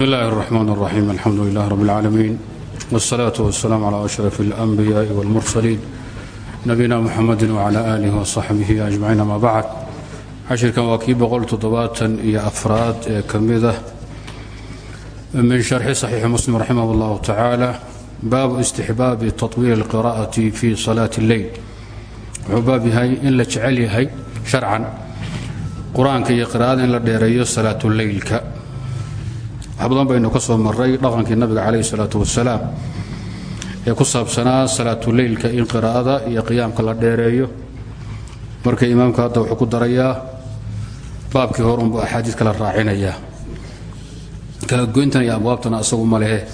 بسم الله الرحمن الرحيم الحمد لله رب العالمين والصلاة والسلام على أشرف الأنبياء والمرسلين نبينا محمد وعلى آله وصحبه أجمعين ما بعد cashirkan waa kii boqol toddobaatan iyo afraad ee ka mida min sharxi saxiixi muslim raximah اllahu tacaala baabu istixbaabi taطwiil اlqira'ati fi salaati اlleyl wuxuu baab yahay in la jecel yahay sharcan qur-aanka iyo qira'ada in la dheereeyo salaatuleylka wax badan baynu ka maray dhaqankii nabiga calayhi salaatu wasalaam ee ku saabsanaa salaatuleylka in qiraa'ada iyo qiyaamka la dheereeyo. Marka imaamka hadda wuxuu ku darayaa baabkii hore unbuu axaadiid kala raacinayaa. Kalagoyntan iyo abwaabtana asagu ma lehe.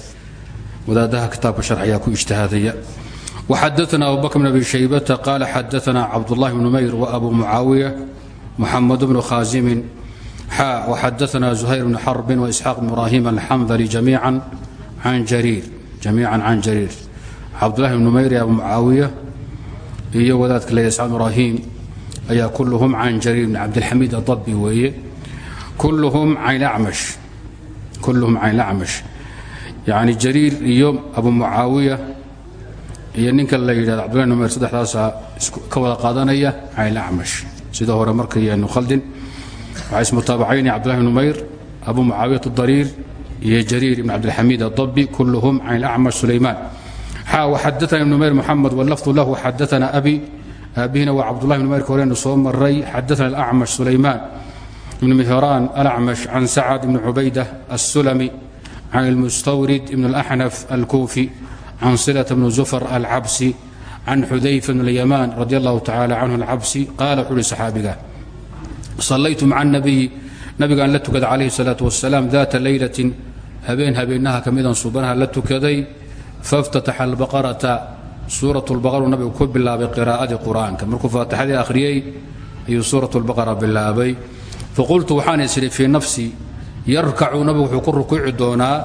Wadaadaha kitaabka sharciyaa ku ijtihaadaya. Waxadaana abubakr bn abi shaybata qaala xadaana cabdullahi bnu mayr wa abu mucaawiya muxamed bnu khaasimin وxadثna زhayr bn xرb وإسxاaq بn ibrahim الxamdلي جamيiعا can jariir cabdالlah bn mayr iyo abu mucaawiية iyo wadaadka le isxaaq ibrahim ayaa kulluhum can jariir bn cabdilxamiid adabi weeye kulluhum can lacmash yani jariir iyo abu mucaawiya iyo ninka la yidhahdo cabdullahi numer saddexdaasaa ka wada qaadanaya can lacmash sida hore markaynu khaldin waxaa ismutaabacaynaya cbdullahi bn umayr abu mucaawiyat dariir iyo jariir ibn cabdilxamiid adabbi kulluhum can ilacmash sulaymaan xaxadaana ibn umayr muxamed wallafdu lahu xadaana abi aabihina waa cabdullahi bn umayr ka horeynu soo maray xadaana alacmash sulaymaan ibn mihraan alacmash can sacad ibni cubaydah assulami can ilmustawrid ibn alaxnaf alkuufi can silata bni zufar alcabsi can xudayfa bn alyamaan radi allahu tacala canhu alcabsi qaala wuxu uhi saxaabiga salaytu maca anabiyi nabigaan la tukaday calayhi salaatu wasalaam daata leylatin habeen habeenaha ka midaan suubanaha la tukaday faftataxa albaqarata suurat lbaqaru nabigu ku bilaabay qiraa'adii qur'aanka markuu faatixadii akhriyey ayuu suurat lbaqara bilaabay faqultu waxaan isidhi fii nafsii yarkacu nabigu wuxuu ku rukuuci doonaa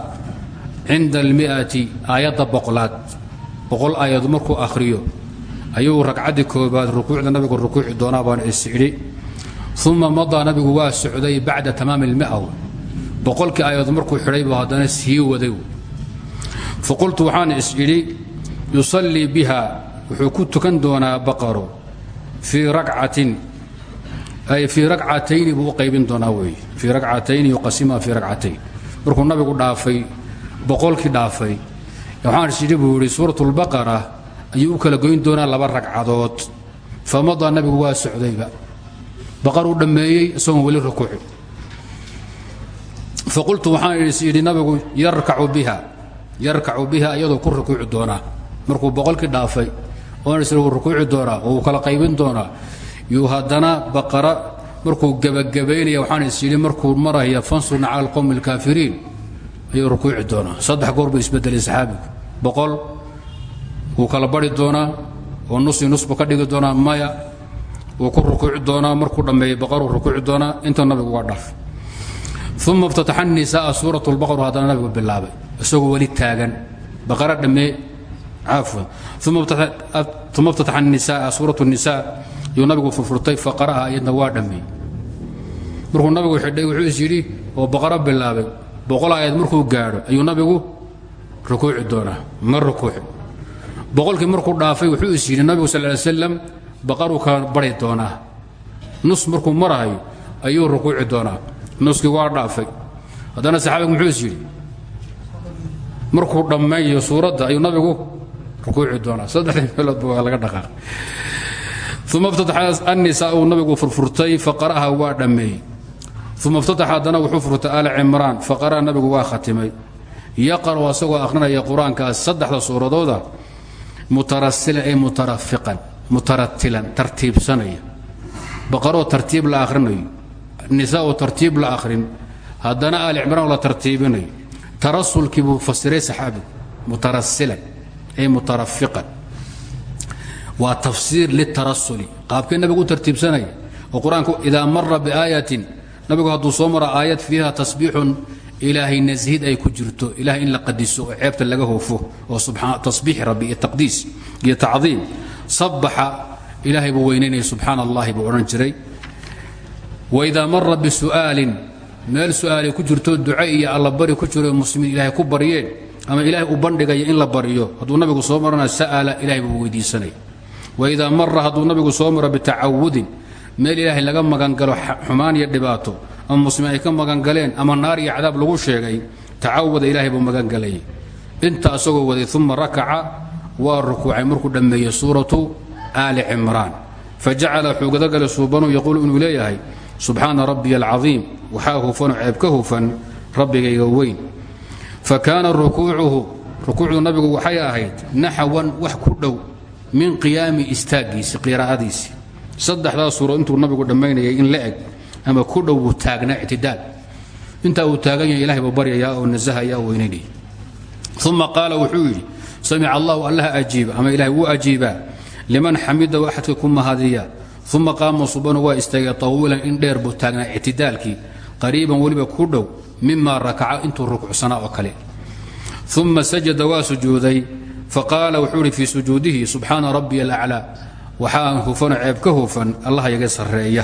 cinda almi'ati aayadda boqlaad boqol aayad markuu akhriyo ayuu ragcaddii koobaad rukuucda nabigu rukuuci uma madaa nabigu waa socday bacda tamaami lmia boqolkii aayad markuu xidhay buu haddana sii waday. Faqultu waxaan is idhi yusallii biha. Wuxuu ku tukan doonaa baqaro. Fii rakatin ay fii racatayni buu qaybin doonaa weeye fii racatayni yuqasimaha fii racatayn markuu nabigu dhaafay boqolkii dhaafay waxaan isidhi buu yidhi ayuu kala goyn doonaa laba ragcadood famadaa nabigu waa socdayba baqaruu dhammeeyey isagoon weli rukuuci faqultu waxaan isidhi nabigu yarkacu biha yarkacu biha iyadoo ku rukuuci doonaa. Markuu boqolkii dhaafay oon isla uu rukuuci doonaa oo uu kala qaybin doonaa. Yuu haddana baqara markuu gebagabaynaya waxaan is yidhi markuu maraya fansurna cala alqowmi alkaafiriin ayuu rukuuci doonaa. Saddex goor buu isbedelay saxaabigu. Boqol wuu kala bari doonaa oo nusi nusbu ka dhigi doonaa maya wuu ku rukuuci doonaa markuu dhammeeyey baqaruu rukuuci doonaa inta nabigu waa dhaaf uma iftataxa nisaaa suurat lbaqar haddana nabigu bilaabay isagoo weli taagan baqara dhammee cafwan uma اftataxa الnisaa suuraة الnisaa yuu nabigu furfurtay faqaraha iyadna waa dhammey markuu nabigu xidhay wuxuu is yidhi oo baqaro bilaabay boqol aayad markuu gaadho ayuu nabigu rukuuci doonaa ma rukuuci boqolkii markuu dhaafay wuxuu is yidhi nabigu sal ly slam baqaruu kala bari doonaa. Nus markuu marahayo ayuu rukuuci doonaa. Nuskii waa dhaafay. Haddana saxaabigu muxuu is yidhi? Markuu dhammeeyo suuradda ayuu nabigu rukuuci doonaa. Saddexdii meeloodba waa laga dhaqaaq uma iftataxa annisaa uu nabigu furfurtay faqara'aha waa dhammeeyey. Uma iftataxa haddana wuxuu furtay aala cimraan faqara'a nabigu waa khatimay. Yaqra'u asagoo akhrinaya qur'aankaas saddexda suuradooda mutarasilan ay mutarafiqan mutaratilan tartiibsanaya baqaroo tartiib la akhrinayo. Nisaa oo tartiib la akhrin. Haddana aali cimraan la tartiibinayo. Tarasulkii buu fasiray saxaabigu mutarasilan ay mutarafiqan waa tafsiir litarasuli. Qaabkee nabigu u tartiibsanaya oo qur'aanku idaa mara biaayatin. Nabigu hadduu soo maro aayad fiiha tasbiixun ilaahay nashid ay ku jirto. Ilahay in la qadiso oo ceebta laga hoofo. Oo tasbiix rabbi iyo taqdiis iyo tacdiim sabaxa ilaahay buu weynaynaya subxaana allahi buu odhan jiray. Waidaa mara bisu'aalin meel su'aalay ku jirto duco iyo allabari ku jiro muslimiin ilaahay ku baryeen ama ilaahay u bandhigaya in la baryo hadduu nabigu soo marana sa'ala ilahay buu weydiisanaya waidaa mara hadduu nabigu soo maro bitacawudin meel ilaahay laga magangalo xumaan iyo dhibaato ama muslimiin ay ka magangaleen ama naar iyo cadaab lagu sheegay tacawada ilaahay buu magangalayay. Inta asagoo waday uma rakaca waa rukuucay markuu dhammeeyey suuratu aali cimraan. Fajacala wuxuu gadagalay suubanu yaquulu inuu leeyahay subxaana rabbiya alcaiim waxaa hufano ceeb ka hufan rabbigayga weyn. Fa kaana rukuucuhu rukuucdu nabigu waxay ahayd naxwan wax ku dhow min qiyaami istaaggiisi qiraa'adiisi. Saddexdaa suuro intuu nabigu dhammaynayay in la eg ama ku dhow buu taagnaa ictidaal. Intaa uu taagan yahay ilahay buu baryayaa oo nasahaya oo qaala wuxuu yidhi samica allahu allaha ajiiba ama ilahay wuu ajiibaa liman xamidahu axadka ku mahadiya uma qaama subanu waa istaagay tawiilan in dheer buu taagnaa ictidaalkii qariiban weliba ku dhow mima rakaca intuu rukucsanaa oo kale uma sajada waa sujuuday faqaala wuxuu ihi fii sujuudihi subxaana rabbiya alaclaa waxaa hufano ceeb ka hufan allah yaga sarreeya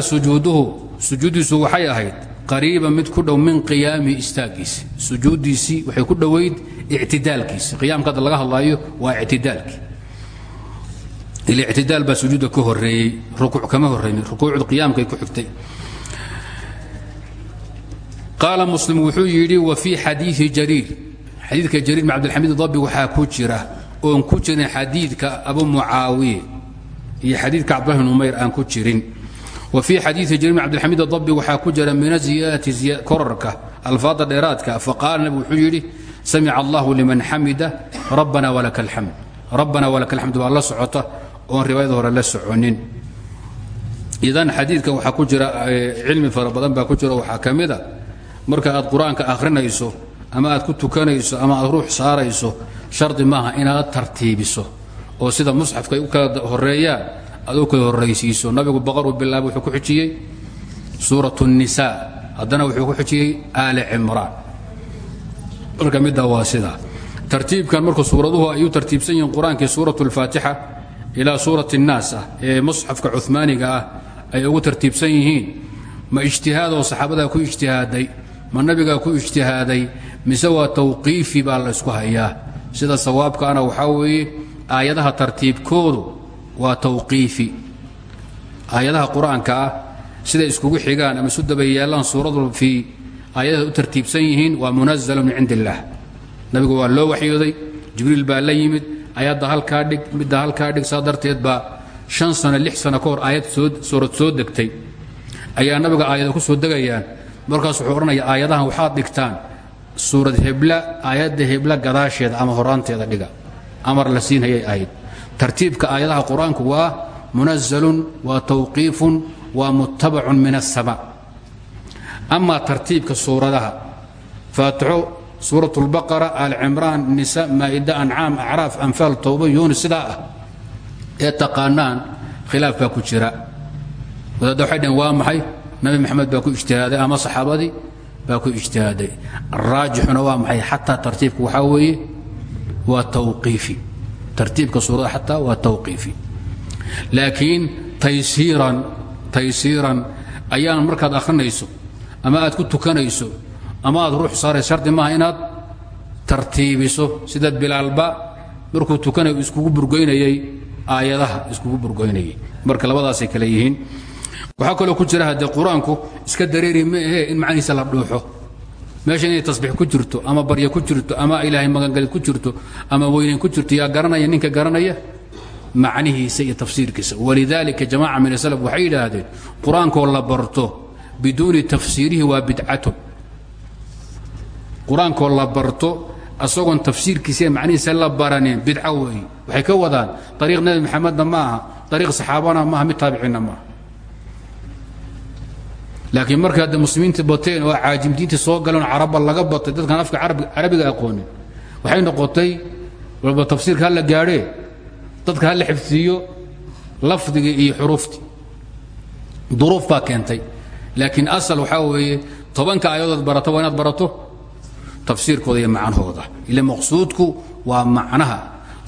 sujuuduhu sujuuddiisu waxay ahayd qariiban mid ku dhow min qiyaami istaaggiisi sujuuddiisii waxay ku dhowayd ictidaalkiisi. Qiyaamka hadda laga hadlaayo waa ictidaalkii ilictidaal baa sujuudda ka horeeyey rukuuc kama horraynin rukuucdu qiyaamkay ku xigtay. Qaala muslim wuxuu yidhi wa fii xadiii jariir. Xadiidka jariir bn cabdilxamiid dabi waxaa ku jira oon ku jirin xadiidka abu mucaawiye iyo xadiidka cabdulahi bn umayr aan ku jirin wa fii xadiii jariir bn cabdilxamiid dabi waxaa ku jira min aziyaadati korarka alfaada dheeraadka faqaala nabi wuxuu yidhi samica allahu liman xamida rabbana walaka alxamd. Rabbana walaka alxamd waa la socota oon riwaayada hore la soconin. Idan xadiidka waxaa ku jira cilmi fara badan baa ku jira waxaa ka mid a marka aad qur'aanka akhrinayso ama aad ku tukanayso ama aad ruux saarayso shardi maaha inaad tartiibiso oo sida musxafka ay horeeyaan aduu kala nabigu baqaruu bilaaba wuxuu ku xujiyey suurat nisa haddana wuxuu ku xujiyey aali cimraan. Marka middaa waa sidaa tartiibkan marku suuraduhu ayuu tartiibsan yihiin qur'aankii suurat اlfaatixa ilaa suurat اnnaas ah ee musxafka cumaaniga ah ay ugu tartiibsan yihiin. Ma ijtihaadoo saxaabadaa ku ijtihaaday ma nabigaa ku ijtihaaday mise waa tawqiifi baa la ysku hayaa? Sida sawaabkaana waxaa weeye aayadaha tartiibkoodu waa tawqiifi. Aayadaha qur'aanka ah siday iskugu xigaan ama isu daba yeelaan suuradu fii aayadaha u tartiibsan yihiin waa munazalo min cindi illaah nabigu waa loo waxyooday jibriil baa la yimid ayadda halkaa dhig midda halkaa dhig saa darteed baa shan sano lix sano ka hor aayad suurad soo degtay. Ayaa nabiga aayada ku soo degayaan. Markaas wuxuu odhanaya aayadahan waxaad dhigtaan suurad hebla aayadda hebla gadaasheeda ama horaanteeda dhiga. Amar la siinhayay ahayd tartiibka aayadaha qur'aanku waa munazalun waa tawqiifun waa muttabacun min asama amaa tartiibka suuradaha faatixo suurat اlbaqara alcimraan nisa maa'ida ancaam acraaf anfaal towba yunis sidaa ah ee taqaanaan khilaaf baa ku jira. Wadaadda waxay waa maxay? Nabi maxamed baa ku ijtihaaday ama saxaabadii baa ku ijtihaaday? Raajixuna waa maxay? Xataa tartiibka waxaa weeye waa tawqiifi tartiibka suurada xataa waa tawqiifi. Laakiin taysiiran taysiiran ayaan markaad akhrinayso ama aad ku tukanayso ama aad ruux saarayso shardi maaha inaad tartiibiso sida bilaalba markuu tukanayo iskugu burgoynayay aayadaha iskugu burgoynayay. Marka labadaasay kale yihiin. Waxaa kaloo ku jira haddee qur'aanku iska dareeri ma ahee in macnihiisa la dhuuxo meesha inay tasbiix ku jirto ama barya ku jirto ama ilaahay magangalid ku jirto ama weynayn ku jirto yaa garanaya ninka garanaya? Macnihiisa iyo tafsiirkiisa. Walidaalika jamaaca min asalaf waxay yidhaahdeen qur'aankoo la barto biduuni tafsiirihi waa bidcatun qur'aankoo la barto asagoon tafsiirkiisa iyo macnihiisa la baranin bidco weeye waxay ka wadaan ariiq nebi maxamedna ma aha ariiq saxaabana maaha mid taabiciinna maaha laakiin markay hadda muslimiinta bateen oo caajimdiinta soo galeen carabba laga batay dadkaan afka carabiga aqoonin waxay noqotay walba tafsiirka ha la gaadhee dadka ha la xifdiyo lafdiga iyo xuruufti. Duruuf baa keentay. Laakiin asal waxaa weeye tobanka aayadood barato waa inaad barato? Tafsiirkooda iyo macnahooda. Ila maqsuudku waa macnaha.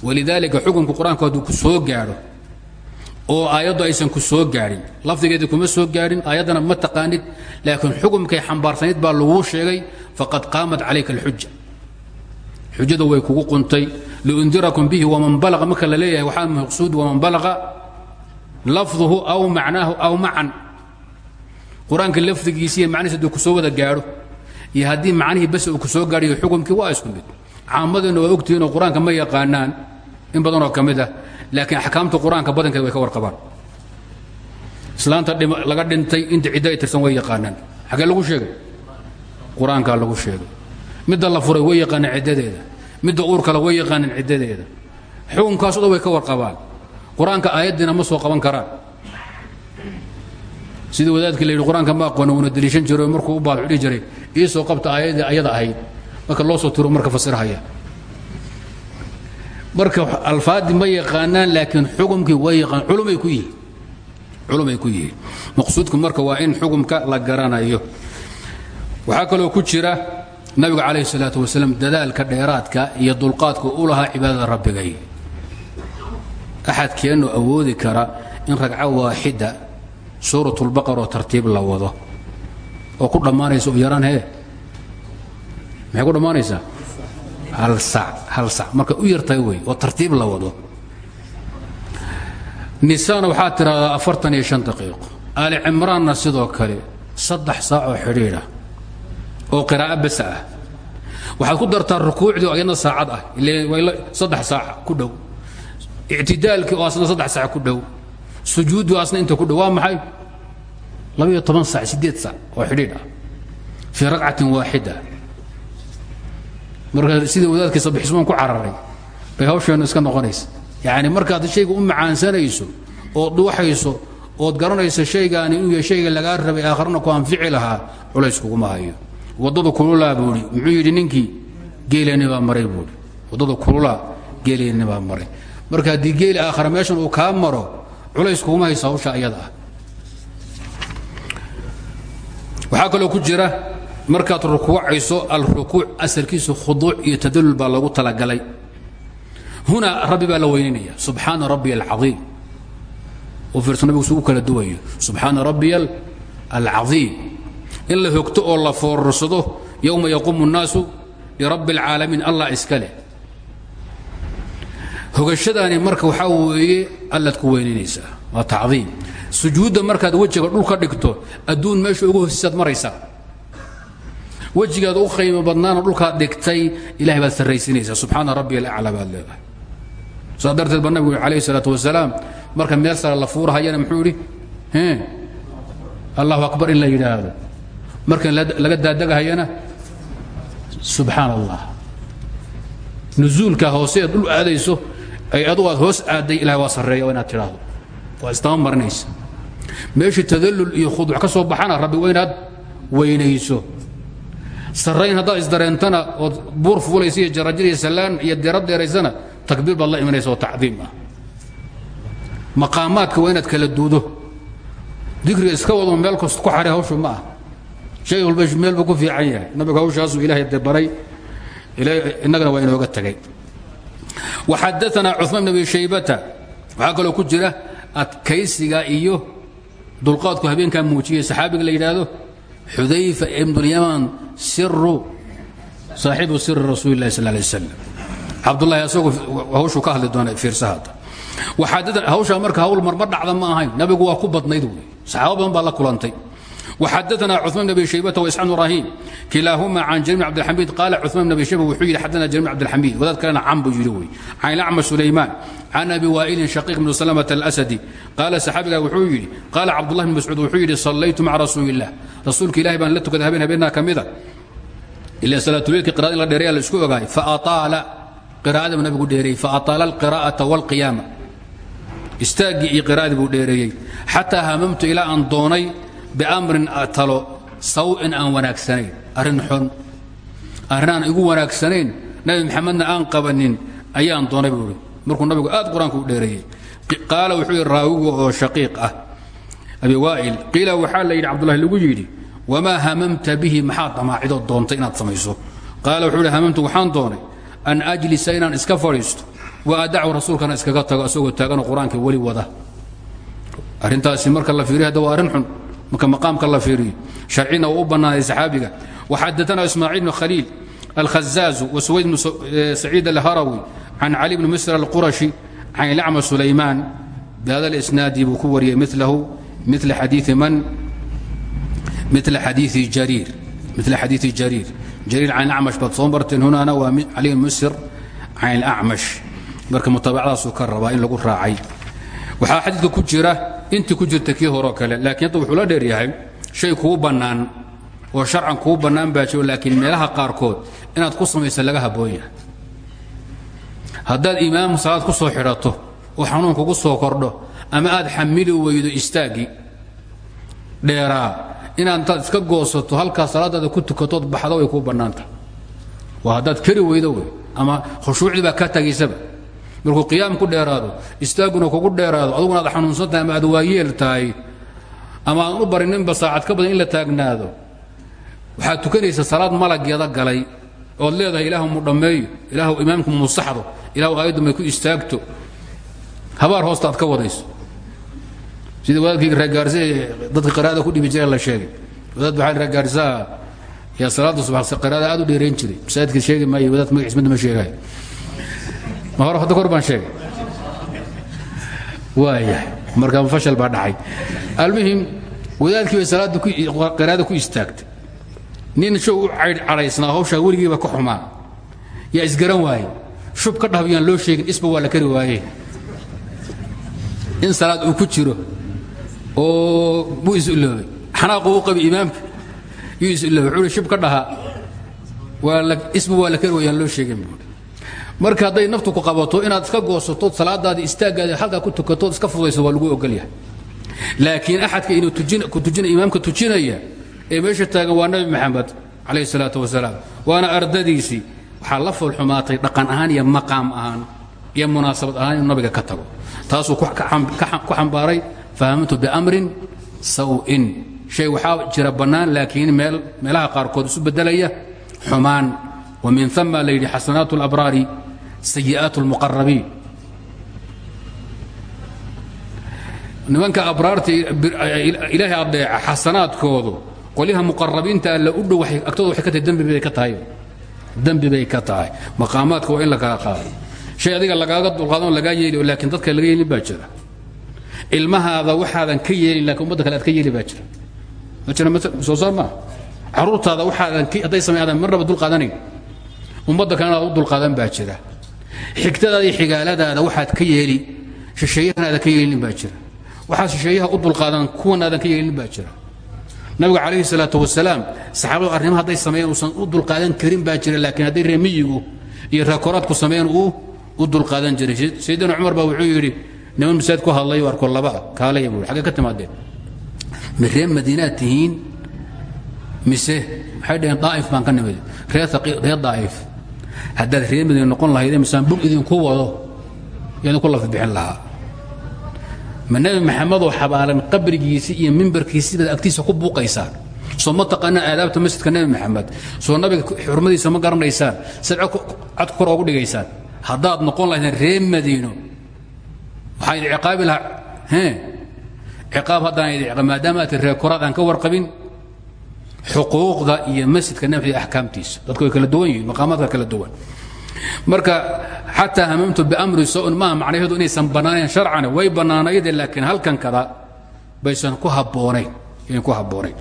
Walidaalika xukunka qur'aanku hadduu ku soo gaadho oo aayaddu aysan ku soo gaadhin lafdigeedii kuma soo gaadhin aayaddana ma taqaanid laakiin xukumkay xambaarsanayd baa laguu sheegay faqad qaamat calayka alxuja xujada way kugu quntay liundirakum bihi waman balaqa marka la leeyahay waxaa maqsuud waman balaqa lafduhu aw macnaahu aw macan qur'aanka lafdigiisi macnihiis hadduu ku soo wada gaadho iyo haddii macnihii bas uu ku soo gaadhiyo xukumkii waa isku mid. Caamadeenna waa ogtihiinoo qur'aanka ma yaqaanaan in badanoo ka mid ah laakiin axkaamta qur'aanka way ka warqabaan. Islaanta laga dhintay inta ciddo ay tirsan way yaqaanaan. Xagee lagu sheegay? Qur'aankaa lagu sheegay. Midda la furay way yaqaanaan ciddadeeda. Midda uur kale way yaqaanaan ciddadeeda. Xukunkaasoo dhan way ka warqabaan. Qur'aanka aayaddiina ma soo qaban karaan. Sidii wadaadkii la yidhi qur'aanka ma aqoona wuuna deliishan jiray oo markuu u baad xudhi jiray. Ii soo qabta aayaddii ayada ahayd. Marka loo soo tiro marka fasirhaya marka alfaadii ma yaqaanaan laakiin xukumkii way yaqaan culumay ku yihiin. Culumay ku yihiin. Maqsuudku marka waa in xukumka la garanayo. Waxaa kaloo ku jira nabiga calayhi salaatu wasalaam dadaalka dheeraadka iyo dulqaadka u lahaa cibaadada rabbigay axadkeennu awoodi kara in ragco waaxida suuratulbaqar oo tartiib la wado. Oo ku dhammaanaysa u yaraan hee? Maxay ku dhammaanaysaa hal sac hal sac marka u yartahay wey oo tartiib la wado. Nisaana waxaad tidhahdaa afartan iyo shan daqiiqo aali cimraanna sidoo kale saddex saac oo xidhiidha oo qiraa'o basa ah. Waxaad ku dartaa rukuucdii oo ayadna saacad ah ile saddex saac ku dhow. Ictidaalkii oo asna saddex saac ku dhow. Sujuuddu asna inta ku dhow waa maxay? Labayo toban sac siddeed sac oo xidhiidh ah fii ragcatin waaxida marka sidii wadaadkii sabixismaan ku cararay bay hawsheennu iska noqonaysa. Yacni markaad shayga u macaansanayso ood dhuuxayso ood garanayso shaygaani inuu yahay shayga lagaa rabay aakharna ku anfici lahaa culays kuguma hayo. Waddada kululaa buuhi muxuu yidhi ninkii geeleenni baa maray buuhi waddada kululaa geeleenni baa maray. Marka haddii geeli aakhara meeshan uu kaa maro culays kuguma hayso hawsha ayada ah. Waxaa ku jira markaad rukuucayso alrukuuc asalkiisu khuduuc iyo tadalul baa loogu talagalay huna rabbi baa la weyninaya subxaana rabbiya alcaiim u fiirso nabigu su u kala duwayo subxaana rabbiya alcaiim in la hogto oo la foorarsado yowma yaquumu الnaasu lirabbi اlcaalamiin allah iska leh hogashadaani marka waxaa weeye allaad ku weyninaysaa waa tacdiim sujuudda markaad wejiga dhulka dhigto adduun meesha ugu hosisaad maraysaa wejigaad u qaymo badnaana dhulkaad dhigtay ilahay baad sarraysinaysaa subxaana rabbi alaclaa baad leedahay. Saa darteed ba nabigu alayh salaatu wasalaam marka meel sare la fuurahayana muxuu idhi allahu akbar in la yidhaahdo. Marka laga daadegahayana subxaan allah nuzuulka hoose eed dhul aadayso ay adugu aad hoos aadday ilahay waa sarreeya waa inaad tidhaahdo. Waa istama marinaysa meeshii tadallul iyo khuduuc ka soo baxana rabbi waa inaad weynayso sarrayn haddaad isdareentana ood buur fuulaysa iyo jarajir iyo sallaan iyo deerad dheeraysana takbiir baad la imanaysa oo tacdiim ah. Maqaamaadka waa inaad kala duudo. Dikriga iska wado meel kasta ku xaray hawshu ma ah shay walba meel buu ku fiican yahay. Nabigu hawshaasuu ilaahay de baray. Innagana waa inooga tagay. Waxadaanaa cuثmaan bn abi shaybata. Waxaa kaloo ku jira adkaysiga iyo dulqaadku habeenkaa muujiyay saxaabiga la yidhaahdo xudayfa ibnulyaman siru saaxibu siri rasuuli اlahi sal lay slam cabdulahi asagu hawshuu ka hadli doona fiirsahada hawshaa marka hawl marma dhacda ma ahayn nabigu waa ku badnayd wey saxaaba badan baa la kulantay وxadثna cثman بن abi shaybata وإسxاaq بن ibrahim kilaahuma can jrيr بn abdالxamid qaala cثman بn abi shayba wuxuu yidhi xadana jrيr بn abdالxamid wadaad kalena can buu yidhi wey can ilacma sulayman can abi waa'ilin shaqiiq bn slmة الأsdi qaala saxaabigaa wuxuu yidhi qaala cabdالlah bn mascuud wuxuu yidhi sallaytu maca rasuuli الlah rasuulka ilahi baan la tukaday habeen habeenaa ka mida ilalaatulilki qrad in la dheeraya la isku ogaay faaaala qiraa'ada buu nabigu dheereeyey faaaala alqiraa'ata wاlqiyaama istaaggii iyo qiraa'adii buu dheereeyey xataa hamamtu ilaa aan doonay biamrin talo sawin aan wanaagsanayn arrin xun arrin igu wanaagsanayn nabi maxamedna aan qabanin ayaan doonay buu ihi markuu nabigu aad qur'aanka u dheereeyey qaala wuxuu raawigu oo shaqiiq ah abi waa'il qiila waxaa la yidhi cabdullahi lagu yidhi wamaa hamamta bihi maxaad damaacidoo doontay inaad samayso? Qaala wuxuu yidhi hamamtu waxaan doonay an ajlisa inaan iska fadhiisto wa adacu rasuulkana iskaga tago isagoo taaganoo qur'aanka weli wada. Arrintaasi marka la fiiriyo hadda waa arrin xun. Marka maqaamka la fiiriyo sharcina uu u bannaaday saxaabiga waxadaana ismaaciil bn khaliil alkhazaazu wasuwayd bn saciid alharawi can cali bni misr alqurashi can ilacma sulaymaan. Bihada اlisnaadi buu ku wariyey milahu mila xadiii man mila xadiii jariir jariir can acmash baad soo marteen hunaana waa cali misr can ilacmash marka mutaabacadaasuu ka rabaa in lagu raacay waxaa xadiidka ku jira intii ku jirta kii horeo kale laakiin hadda wuxuu la dheer yahay shay kuu bannaan oo sharcan kuu bannaan baa jiro laakiin meelaha qaarkood inaad ku samaysa laga habboon yahay haddaad imaam salaad ku soo xidhato oo xanuun kugu soo inaad intaad iska goosato halkaa salaadaada ku tukatood baxdo way kuu bannaanta. Waa haddaad keri weydo wey ama khushuucdii baa ka tagaysaba markuu qiyaam ku dheeraado istaagguna kugu dheeraado aduguna aad xanuunsan tahay ama aad waayeel tahay ama aan u barininba saacad ka badan in la taagnaado waxaad tukanaysa salaad malageeda galay ood leedahay ilaahu mu dhammeeyo ilaahu imaamku mu saxdo ilaahu aayaddu may ku istaagto. Habaar hoosta aad ka wadayso sida wadaadkii reegaarse dadka qiraada ku dhibi jira la sheegay. Wadaad waxaa reegaarsaha yaa salaada subax qiraada aad u dheerayn jiray. Masaajidka sheegi maayo wadaad magaciis midna ma sheegayo ma hore hadda kor baan sheegay. Waaya marka fashal baa dhacay. Almuhim wadaadkii bay salaada qiraada ku istaagtay. Nin show u cadhaysnaa hawshaa weligiiba ka xumaa yaa isgaran waaye. Shub ka dhahab yaan loo sheegin isba waa la kari waaye in salaad uu ku jiro oo buu is-iloobay xanaaqu u qabi imaamka yuu is-iloobay wuxuu shub ka dhaha. Waa la isba waa la kari waayaan loo sheegin buuri marka hadday naftu ku qabato inaad iska goosatood salaadaada istaaggaada halkaa ku tukatood iska fudayso waa lagu ogolyahay laakiin axadka inuu ku tujina imaamka tujinaya ee meesha taagan waa nabi maxamed calayh salaatu wasalaam. Waana ardadiisii waxaa la foolxumaatay dhaqan ahaan iyo maqaam ahaan iyo munaasabad ahaan inuu nabiga ka tago. Taasuu ku xambaaray fahamtu bimrin sawin. Shay waxaa jira bannaan laakiin meelaha qaarkood isu bedelaya xumaan. Wa min uma la yidhi xasanaat اlabraari sayi'aat اlmuqarabiin nimanka abraarta ilaahay adeeca xasanaadkoodu qolyaha muqarabiinta alla u dhow agtooda waxay ka tahay dembi bay ka tahay. Dembi bay ka tahay. Maqaamaadka waa in la kala qaado shay adiga lagaaga dulqaadan lagaa yeeli laakiin dadka laga yeelin baa jira ilmahaada waxaadan ka yeelin laakiin ummadda kale aad ka yeeli baa jira. Ma jira soo saar maa caruurtaada waxaadan hadday sameeyaadan marnaba dulqaadanayn ummadda kalena aad u dulqaadan baa jira. Xigtadaada iyo xigaaladaada waxaad ka yeeli shisheeyahan aadan ka yeelin baa jira. Waxaad shisheeyaha u dulqaadan kuwan aadan ka yeelin baa jira. Nabiga calayhi salaatu wasalaam saxaabadu arrimaha hadday sameeyeen uusan u dulqaadan karin baa jira laakiin hadday reemiyigu iyo reekoraadku sameeyeen uu u dulqaadan jiray. Sayidina cumar baa wuxuu yidhi niman masaajid ku hadlay arko labaa kaalaya buu xaggee ka timaadeen ma ree madiinaad tihiin mise waxay dhaheen daa'if baan ka nimid ree daa'if. Haddaad ree madiina noqon lahaydeen misaan bug idinku wado idinku laf bixin lahaa. Ma nebi maxamedoo xabaalan qabrigiisii iyo mimbarkiisii baad agtiisa ku buuqaysaan. Soo ma taqaanaan aadaabta masjidka nebi maxamed. Soo nabiga xurmadiisa ma garanaysaan. Sad codku kor oogu dhigaysaan. Haddaad noqon lahaydeen ree madiino waxaa idi ciqaabi lahaa. Ciqaab haddaan maadaama aad ree koraad aan ka warqabin xuquuqda iyo masjidka nebi axkaamtiisa. Dadku way kala duwan yihiin maqaamaadka kala duwan. Marka xataa hamamtu biamri so-un maaha macnaheedu inaysan bannaanayn sharcan way bannaanayde laakiin halkan kada baysan ku habboonayn. Yan ku habboonayn.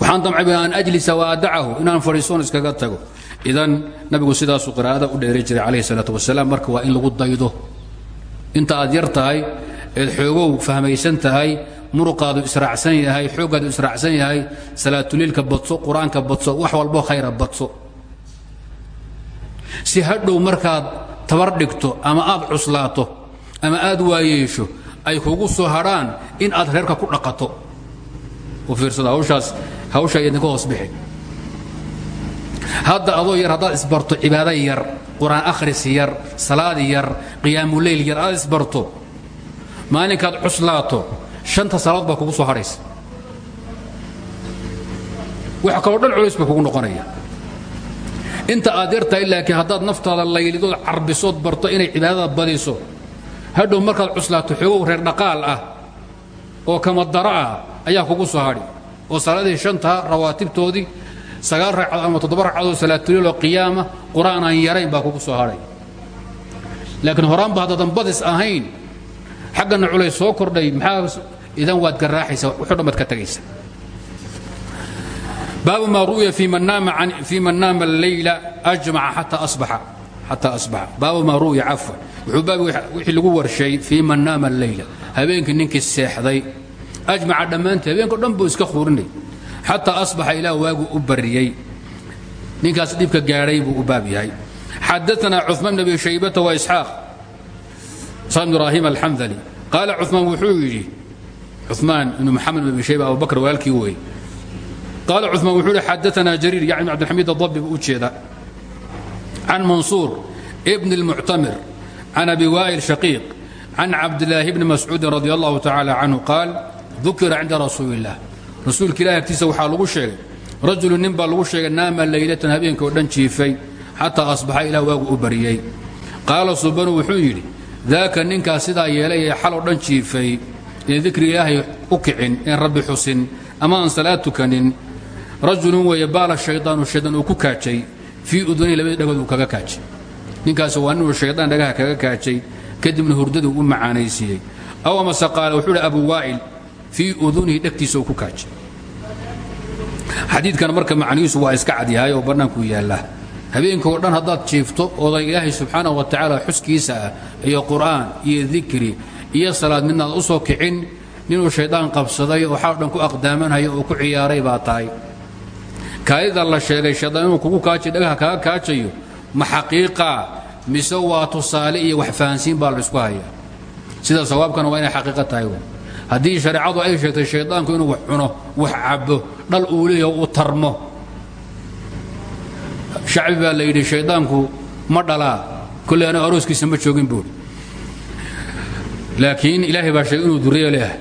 Waxaan damcay an ajlisa wa adacahu inaan fadhiisoon iskaga tago. Idan nabigu sidaasuu qiraa'ada u dheeray jiray calayhi salaatu wasalaam marka waa in lagu daydo inta aad yar tahay eed xoogow fahmaysan tahay muruqaadu israacsan yahay xooggaadu israacsan yahay salaatuliilka badso qur'aanka badso wax walbo khayra badso. Si hadhow markaad tabar dhigto ama aad cuslaato ama aad waayeesho ay kugu soo hadhaan in aad reerka ku dhaqato. U fiirsada hawshaas hawsha idinka hoos bixi. Hadda adoo yar haddaad isbarto cibaado yar qur'aan akhris yar salaad yar qiyaamuleyl yar aad isbarto maalinkaad cuslaato shanta salaad baa kugu soo hadhaysa wax kaloo dhan culays ba kugu noqonaya. Inta aad yartahay laakiin haddaad naftaada laylidood carbisood barto inay cibaadada badiso hadhow markaad cuslaato xoogow reer dhaqaal ah oo kamadara ah ayaa kugu soo hadhi oo salaadihii shantaa rawaatibtoodii sagaal ragcadood ama toddoba ragcadood salaatuliil oo qiyaama qur'aan aan yarayn baa kugu soo hadhay laakiin horaanba haddaadan badis ahayn. Xaggana culays soo kordhay maxaa idan waad garaaxaysa wuxuu dhan baad ka tagaysa. Baabu ma ru'ya fi man naama alleyla ajmaca xataa asbaxa baabu ma ru'ya cafwan. Wuxuu baab wixii lagu warshay fii man naama alleyla habeenkii ninkii seexday. Ajmaca dhammaantii habeenkao dhan buu iska khuurinay xataa asbaxa ilaa waagu u bariyey. Ninkaas dhibka gaadhay buu u baab yahay. Xadaanaa cumaan bn shaybata wa isxaaq. San ibraahim alxamdali qaala cumaan wuxuu yidhi cumaan ibnu maxamed shayba abu bakr walaalkii wey qaala cumaan wuxuu yidhi xadaanaa jariir yacni abdilxamiid adabi u jeeda can mansuur bni اlmuctamir can abi waa'il shaqiiq can cabdilaahi bni mascuudin radi allahu tacaala canhu qaal dukira cinda rasuuli rasuulka ilahi agtiisa waxaa lagu sheegay rajulu nin baa lagu sheegay naama laylatan habeenka oo dhan jiifay xataa asbaxa ilah waagu u bariyey qaala subanu wuxuu yidhi daaka ninkaas sidaa yeelay ee xaloo dhan jiifay een dikri ilaahay u kicin een rabbi xusin ama aan salaad tukanin rajulun weeye baala shaydaanu shaydaan uu ku kaajay fii udunay labadii dhagood uu kaga kaajay. Ninkaas waa inuu shaydaan dhagaha kaga kaajay kadibna hurdaduu u macaanaysiiyey. Aw qaala wuxuu hi abu waa'il fii udunihi dhegtiisa uu ku kaajay. Xadiidkan marka macnihiisu waa iska cadyahay oo bannaankuu yaallaa. Habeenka oo dhan haddaad jiifto oodan ilaahay subxaana wa tacaala xuskiisa ah iyo qur'aan iyo dikri iyo salaad midnaad u soo kicin ninuu shaydaan qabsaday oo xaal dhan ku aqdaamanhayo oo ku ciyaaray baa tahay. Kaadida la sheegay shaydaan inuu kugu kaajiy dhagaha kaga kaajayo ma xaqiiqaa mise waa tusaale iyo wax fahansiin baa laysku hayaa? Sida sawaabkana waa inay xaqiiqo tahay haddii shareecadu ay sheegtay shaydaanku inuu wax cuno wax cabbo dhal uu leeyaho uu tarmo. Shacbi baa la yidhi shaydaanku ma dhalaa. Kolley aniga arooskiisa ma joogin buuri laakiin ilaahay baa sheegay inuu duriyo leeyahay.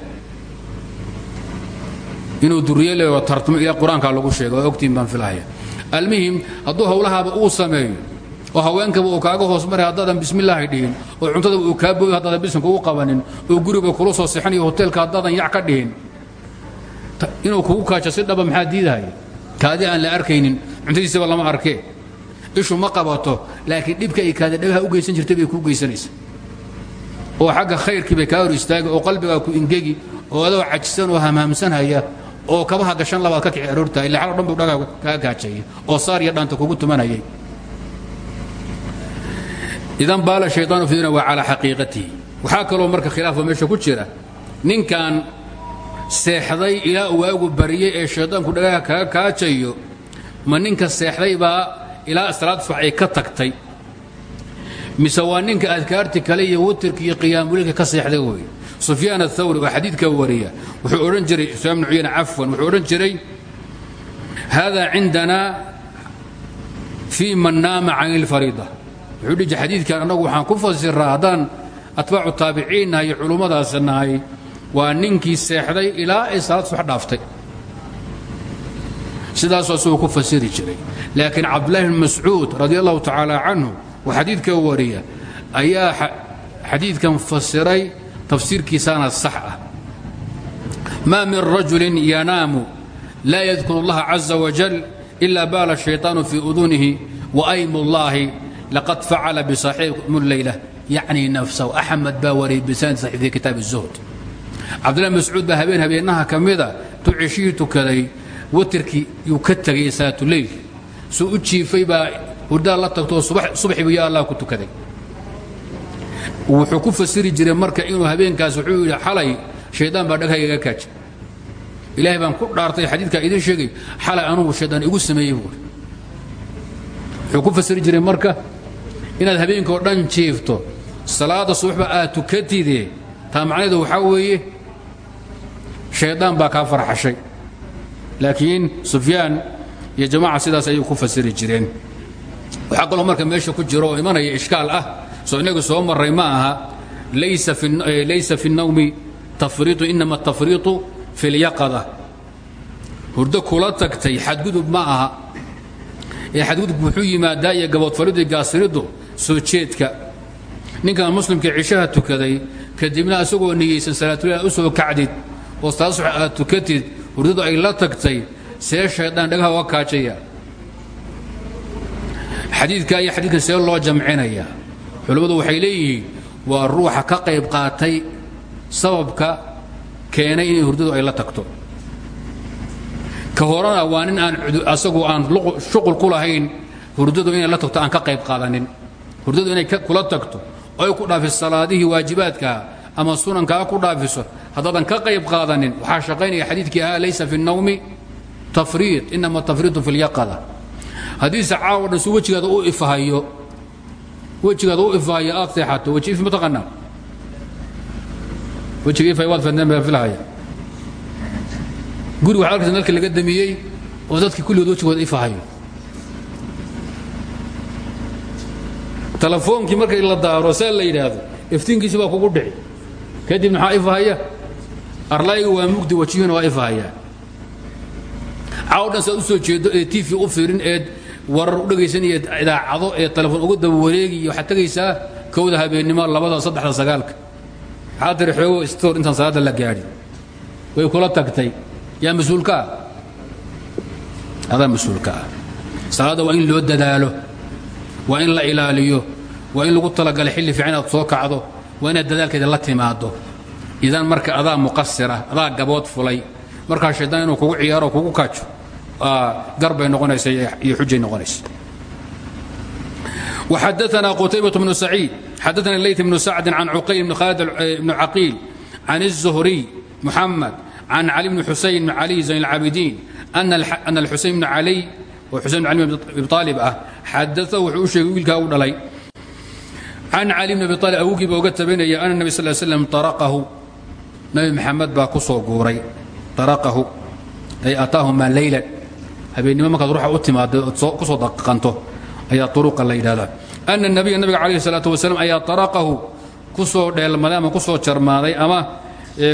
Inuu duriyo leeyaho tartamo ilaa qur'aankaa lagu sheegay waa ogtiin baan filahaya almuhim hadduu howlahaaba uu sameeyo oo haweenkaba uu kaaga hoos maray haddaadan bismillaahi dhihin oo cuntadaba uu kaa booyo haddaadan bisinka u qabanin oo guriga kula soo sixanayo hoteelka haddaadan yac ka dhihin. Inuu kugu kaajo si dhaba maxaa diidahaya kaadi aan la arkaynin. Cuntadiisaba lama arkee ishu ma qabato laakiin dhibka ay kaada dhagaha u geysan jirtay bay kuu geysanaysa. Oo xagga khayrkii bay kaa hor istaagi oo qalbigaa ku ingegi oo adoo cajisan oo hamhaamsanhaya oo kabaha gashan labaad ka kici aroortahay illa xalo dhan buu kaga gaajayay oo saar iyo dhaanta kugu tumanayay idan baala shayطaanu fidina waa calaa xaqiiqatihi. Waxaa marka khilaafka meesha ku jira ninkan seexday ilaa waagu bariyey ee shaydaanku dhagaha kaga kaajayo ma ninka seexday baa ilaa salaad subax ay ka tagtay. Mise adkaarti kale iyo witirka iyo ka seexday wey sufyaan athawri oo xadiidka wariya. Wuxuu odhan jiray sufyaan bnu cafwan wuxuu odhan jiray hada cindana fii man naama can ilfariida wuxuu dhihi xadiidkan annagu waxaan ku fasiraa haddaan atbaacu taabiciin nahay iyo culummadaas nahay waa ninkii seexday ilaa ay salaad subax dhaaftay sidaasuu asagoo ku fasiri jiray laakiin cabdullahi bn mascuud radi allahu tacaala canhu oo xadiidka wariya ayaa xadiidkan fasiray tafsiirkiisaana sax ah maa min rajulin yanaamu laa yadkuru اllaha caza wajal ila baala shayطaanu fii udunihi waaymu اllahi laqad facala bisaaxibikum leyla yacni nafsahu axmed baa wariyay bisanad saxiix fi kitaab الzuhd cabdullahi mascuud baa habeen habeenaha ka mida tuu ceshihii tukaday watirkii yuu ka tegay salaatuleyl suu u jiifay baa hurdaa la tagtoo subaxii buu ya allah ku tukaday wuxuu ku fasiri jiray marka inuu habeenkaas wuxuu yidhi xalay shaydaan baa dhagha igaga kaaja ilaahay baan ku dhaartay xadiidkaa idiin sheegay xalay anugu shaydaan igu sameeyey buuri wuxuu ku fasiri jiray marka inaad habeenkao dhan jiifto salaada subaxba aad tukatide taa macnaheedu waxaa weeye shaydaan baa kaa farxashay laakiin sufyaan iyo jamaaca sidaas ayay ku fasiri jireen waxaa kaloo marka meesha ku jiro oo imanaya ishkaal ah soo inagu soo marray ma aha laysa fi الnawmi tafriiطu inama الtafriiطu fi اlyaqada hurdo kula tagtay xadgudub ma aha ee xadgudubku wuxuu yimaadaa iyo gaboodfalidii gaasiridu soo jeedka. Ninkan muslimka cishaha tukaday kadibna isagoo niyeysan salaatulah u soo kacdid oo subax aad tukatid hurdadu ay la tagtay see shaydaan dhagaha uga kaajaya. Xadiidka iyo xadiidkan see loo jamcinaya. Culimmadu waxay leeyihiin waa ruuxa ka qayb qaatay sababka keenay inay hurdadu ay la tagto ka horena waa nin aan asagu aan shuqul ku lahayn hurdadu inay la tagto aan ka qayb qaadanin hurdadu inay kula tagto oo ay ku dhaafiso salaadihii waajibaadkaa ama sunankaa ku dhaafiso haddaadan ka qayb qaadanin waxaa shaqaynaya xadiidkii ahaa laysa fi الnawmi tafriid inama tafriidu fi اlyaqada haddiise caawa dhan su wejigaada u ifahayo wejigaada u ifahayo aad seexato weji if ma taqaanaa wejiga ifay waad fadneen baa filahaya guri waxaa arkaysa nalka laga damiyey oo dadkii kulligood wejigooda ifahayo telefoonkii markay la daaro see la yidhaahdo iftiinkiisi baa kugu dhici. Kadib maxaa ifahaya arlayga waa mugdi wajihina waa ifahaya caaw dhan saad u jeedo ee tv u fiirin eed warar u dhegaysan iyo idaacado ee telefoon uga daba wareegi iyo waxaad tegaysaa kowda habeennimo labada saddexda sagaalka. Maxaa tiri xoogo stoor intaan salaadda la gaadhin way kula tagtay yaa mas-uulka ah adaa mas-uulka ah salaadda waa in loo dadaalo waa in la ilaaliyo waa in lagu talagalay xilli fiican inaad soo kacdo waa inaad dadaalkeeda la timaado idan marka adaa muqasira adaa gabood fulay markaa shaydaan inuu kugu ciyaaro kugu kaajo garbay noqonaysa iyo xujay noqonaysa وxadثna qتيبة بن سعيid xadثna الlayث بن سacد عن عqayل بن khالد بن عقيل عن الزهري can cali bni xusayn bn cali zayn اlcaabidiin ana xusayn bn cali oo xusayn bn cali bn abi aalib ah xadaa wuxuu u sheegay wiilkaa u dhalay can cali bn abi aalib awowgii baa oga tabanaya ana nebi sal slam araqahu nabi maxamed baa ku soo guuray araqahu ay ataahumaa leylan habeennimo markaad ruuxa u timaado ood ku soo daqanto ayaa uruqa la yidhahdaa ana nabiya nabiga calayhi salaatu wasalaam ayaa araqahu ku soo dheelmaday ama ku soo jarmaaday ama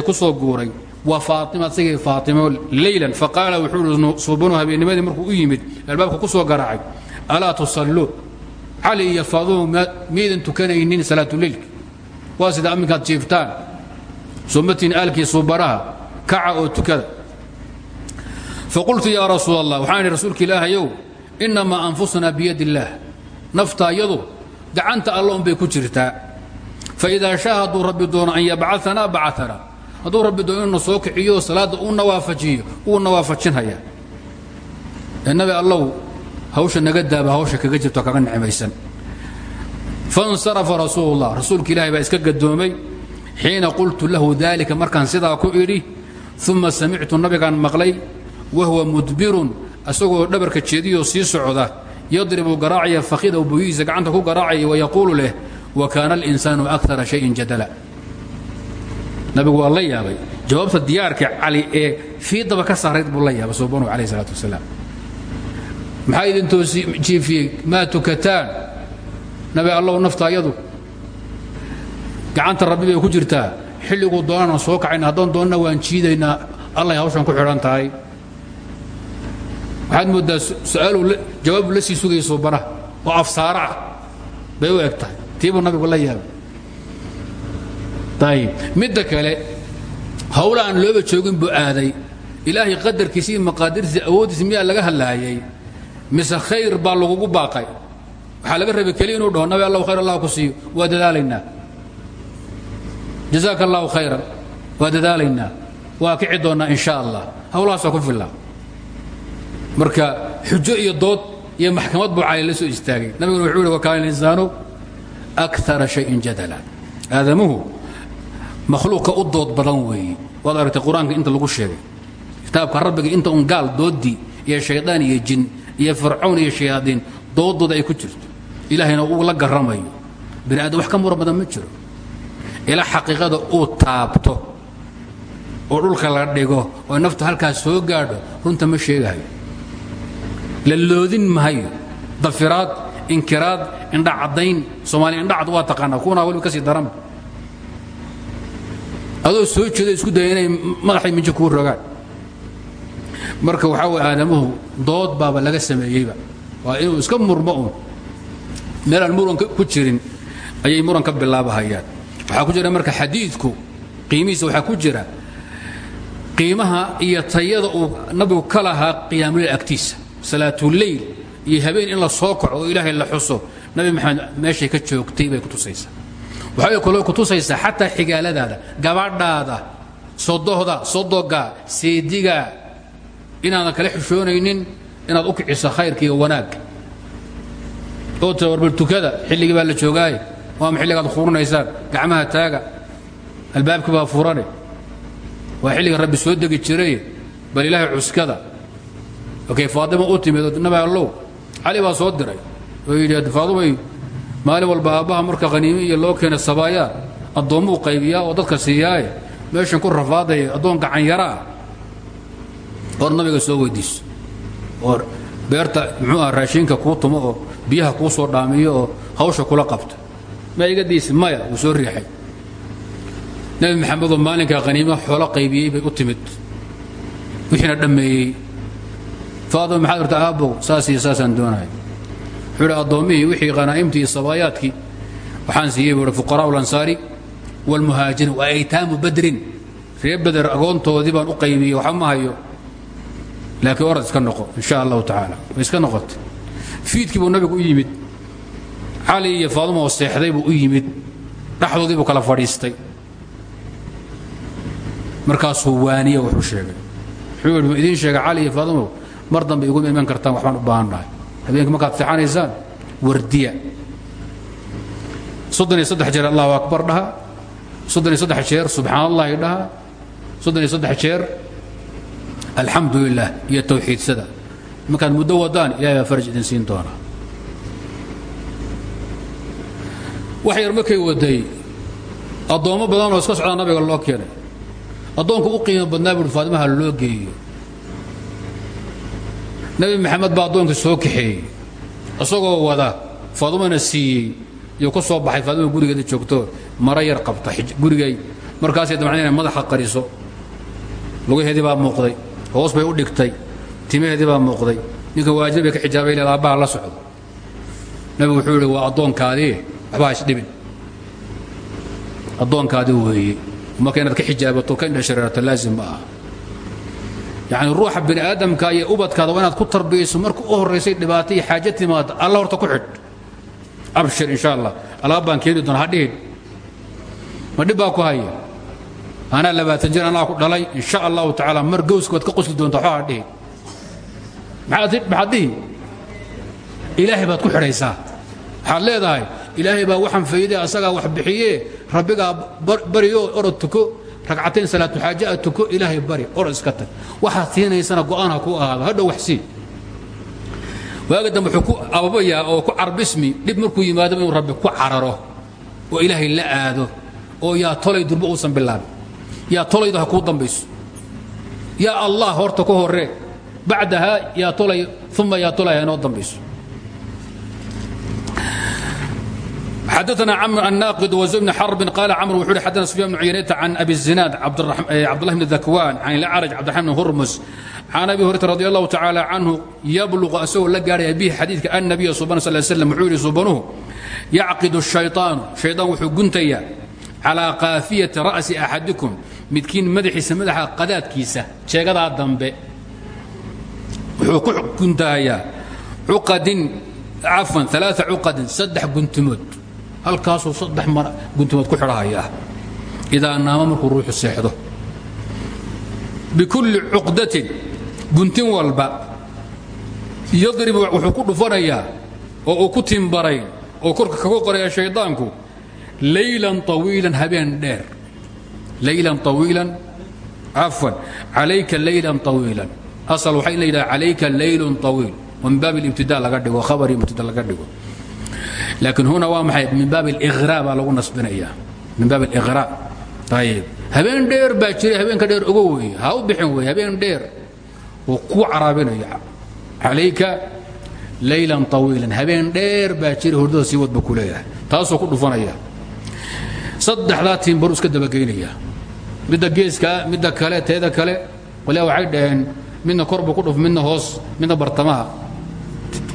ku soo guuray wa faatima asagii faatimo leylan faqaala wuxuu ihi suubanu habeennimadii markuu u yimid albaabka ku soo garaacay. Alaa tusalluun cali iyo faadumu miyaydan tukanaynin salaatuleylka waa sida amminkaad jiiftaan. Sumatiin aalkii suubaraha kaca tukada. Faqultu yaa rasuul allah waxaan idhi rasuulka ilaahayow innamaa anfusunaa biyadi illaah naftaa iyadu gacanta alla unbay ku jirtaa. Faidaa shaa hadduu rabbi doono an yabcaanaa bacaanaa hadduu rabbi doono inuna soo kiciyo salaada uuna waafajiyo uuna waafajinhaya ee nabi hawsha naga daaba hawsha kaga jirto kaga nicmaysan. Fansarafa rasuululah rasuulka ilaahay baa iska gadoomay xiina qultu lahu daalika markaan sidaa ku idhi uma samictu nabigaan maqlay wa huwa mudbirun asagoo dhabarka jeediyo sii socda yadribu garaacaya fakidaw booyihiisa gacanta ku garaacaya wayaquulu leh wa kaana alinsaanu akara shayin jadala nabigu waa la yaabay. Jawaabta diyaarka cali ee fiidaba ka saarayd buu la yaabay subanu alayh الsalatu wasalaam. Maxaa idin toosijiifiyey maa tukataan? Nabi allow naftaayadu gacanta rabbi bay ku jirtaa. Xilliguu doonana soo kacayna. Haddaan doonna waan jiidaynaa allay hawshan ku xidhan tahay. Waxaad mooddaa su'aaluu jawaabu la sii sugaya suubanaha oo afsaara. Ah bay u eg tahay tiibuu nabigu la yaabay ayib midda kale hawla aan looba joogin buu aaday. Ilaahay qadarkiisa iyo maqaadirtiisa awooddiisa miyaa laga hadlaayay mise khayr baa lagugu baaqay? Waxaa laga rabay keli inuu dhaho nabi allahu khayr allah ku siiyo. Waa dadaalaynaa jazaaka allahu khayran. Waa dadaalaynaa waa kici doonnaa in sha allah hawlahaasaa ku fillaa marka xujo iyo dood iyo maxkamad buu cali la soo istaagay. Nabiguna wuxuu yihi wakaana linsaanu akara shayin jadala. Aadamuhu makhluuqka u dood badan weeye. Waad aragtay qur'aanka inta lagu sheegay. Kitaabka rabbiga inta un gaal doodii iyo shaydaan iyo jin iyo fircawn iyo shayaadiin doodooda ay ku jirto. Ilaahayna uu la garamayo bini aadam wax ka badan ma jiro. Ilaa xaqiiqada uu taabto oo dhulka la dhigo oo naftu halkaas soo gaadho runta ma sheegahayo. La loodin dafiraad inkiraad indha caddayn soomaaliya indhacad waa taqaanaa. Kuwanaa waliba ka sii adoo soo jeedo isku daya inay madaxay minjo kuu rogaan marka waxaa way aadamuhu dood baaba laga sameeyeyba. Waa inuu iska murmo uun. Meelaan muran ku jirin ayay muran bilaabahayaan. Waxaa ku jira marka xadiidku qiimihiisa waxaa ku jira qiimaha iyo tayada uu nabigu ka lahaa qiyaamuleyl agtiisa. Salaatuleyl iyo habeen in la soo kaco ilaahay la xuso. Nabi maxamed meeshay ka joogtay bay kutusaysaa waxay kaloo kutusaysaa xataa xigaaladaada gabadhaada sodohda sodoga seediga. Inaadan kala xishoonaynin inaad u kiciso khayrka iyo wanaagga oo tira warbal tukada xilligii baa la joogaaye. Waama xilligaad khurinaysaan gacmaha taaga albaabkii baa furane. Waa xilliga rabbi soo degi jiray bal ilaahay cuskada. Okey faadima u timid nabi allow cali baa soo diray. Oo yidhi faadimay maalin walba aabbaha marka khaniimi iyo loo keena sabaayaa addoommuu qaybiyaa oo dadka siiyaaye meeshan ku rafaadaya addoon gacanyara ah. Hor nabiga soo weydiiso oo beerta muxuu ah raashinka kuu tumo oo biyaha kuu soo dhaamiyo oo hawsha kula qabta ma iga diisi maya wuu soo riixay. Nebi maxamedoo maalinkaa khaniimo xoolo qaybiyey bay u timid. Wixiina dhammeeyey. Faadima maxaad irta aabbow saas iyo saasaan wuxuu idhi wixii khanaa'imtii iyo sabaayaadkii waxaan siiyey buu ihi fuqaraa'u lansaari waalmuhaajiriin wa aytaamu badrin. Reer beder agoontoodii baan u qaybiyey waxba ma hayo. Laakiin orad iska noqo in sha allahu tacaala. Iska noqotay fiidkii buu nabigu u yimid. Cali iyo faaduma oo seexday buu u yimid. Dhexdoodii buu kala fadhiistay. Markaasuu waaniye wuxuu sheegay. Wuxuu yidhi ma idiin iyo faaduma mar dambe iguma iman kartaan waxbaan u baahannahay habeenkii markaad seexanaysaan wardiya. Soddon iyo jeer allahu akbar dhaha. Soddon iyo jeer subxaan dhaha. Soddon iyo jeer alxamdu lilah iyo tawxiidsada markaad muddo wadaan ilahay baa faraj idin siin doonaa. Wax markay waday addoommo badan oo iska socdaa nabiga loo keenay. Addoonku u qiimo badnaa faadimaha loo geeyo nebi maxamed baa addoonkii soo kaxeeyey. Isagoo wada faadumana siiyey iyo ku soo baxay faadima gurigeeda joogto maro yar qabta gurigay. Markaasay damceen inay madaxa qariso. Lugaheedii baa muuqday. Hoos bay u dhigtay. Timaheedii baa muuqday. Ninka waajib ka xijaabay ilaa aabbaha la socdo. Nabigu wuxuu yidhi waa addoonkaadii waxba ha isdhibin addoonkaadii weeye. Marka inaad ka xijaabato ka indhashareerato laazim ma aha yacni ruuxa bini aadamka iyo ubadkaada waa inaad ku tarbiyayso marka u dhibaato iyo xaajo timaado alla horta ku xidh. Abshir insha allah. Alaab baan keeni doona ha dhihin. Ma dhib baa ku haya. Anaa labaatan jir anaa ku dhalay in sha allahu tacaala mar gowska ka qosli doonta waxba ha dhihin. Maxaad dhihi ilaahay baad ku xidhaysaa. Waxaad leedahay ilaahay baa waxaan fayday asagaa wax bixiye rabbigaa baryo orod ragcatayn salaatu xaaje a tuko ilaahay bari orod iska tag. Waxaad siinaysana go'aan ku ahaado hadhow wax sii waaga dambe wuxuu ku oo ku carbismi dhib markuu yimaado inuu rabbi ku cararo oo ilaahay la aado oo yaa tolay durbo uusan bilaabin. Yaa tolayda ha dambayso. Yaa allah horta ku horee bacdaha yaa tolay uma yaa tolay ha dambayso xadana camr annaaqid wazo bni xarbin qaala camr wuxu uhi xadana sufyan bnu cuyaynata can abi zinaad cabdulahi bni dakwaan can ilacraj cabdiraxman bn hurmus can abi hurayta radi allahu tacaala canhu yabluqu asagoo la gaadhaya bihi xadiidka annabiya subana sal slam wuxuu yidhi subanuhu yacqidu shayaanu shayaan wuxuu guntayaa calaa kaafiyati ra'si axadikum midkiin madaxiisa madaxa qadaadkiisa jeegadaa dambe wuxuu ku guntahayaa cuqadin cafwan alaa cuqadin saddex guntimood halkaasuu saddex mar guntumood ku xidhahayaa idaa naamo markuu ruuxu seexdo. Bikulli cuqdatin guntin walba yadribu wuxuu ku dhufanayaa oo uu ku timbarayn oo korka kagu qoraya shayddaanku laylan awiilan habeen dheer. Laylan awiilan cafwan calayka laylan awiilan asal waxaa la yidhaha calayka laylun awiil wa min baab alibtida laga dhigo khabari ibtida laga dhigo laakiin huna waa maxay min baab اliغraa baa lagu nasbinaya min baab اliغraa ayib habeen dheer baa jiray habeenka dheer ogo weeye ha u bixin weeye habeen dheer uu ku caraabinaya calayka laylan طawiilan habeen dheer baa jiray hurdada sii wadba ku leeyahay taasuu ku dhufanaya saddexdaa tiim baruu iska dabageynaya midda geeskaa midda kale teeda kale qolyaa waxay dhaheen midna korbu ku dhuf midna hoos midna bartamaha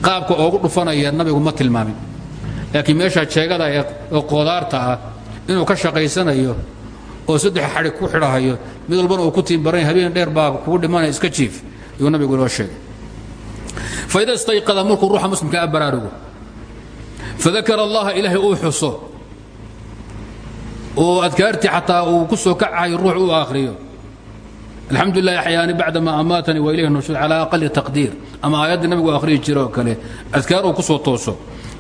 qaabka oogu dhufanaya nabigu ma tilmaamin laakiin meesha jeegada ee qoodaarta ah inuu ka shaqaysanayo oo saddex xadhi ku xidhahayo mid walbana uu ku tiimbaranay habeen dheer baa kugu dhimanaya iska jiif ayuu nabigu inoo sheegay. Faida istayqada markuu ruuxa muslimka a baraarugo allaha ilaahay uu xuso. Oo adkaartii xataa uu ku soo kacayo ruux uu akhriyo. Alxamdu lilah axyaani bacdama amaatanii wa ilayhi nushuur calaa aqali taqdiir. Ama aayaddii nabigu akhriyi jira oo kale adkaar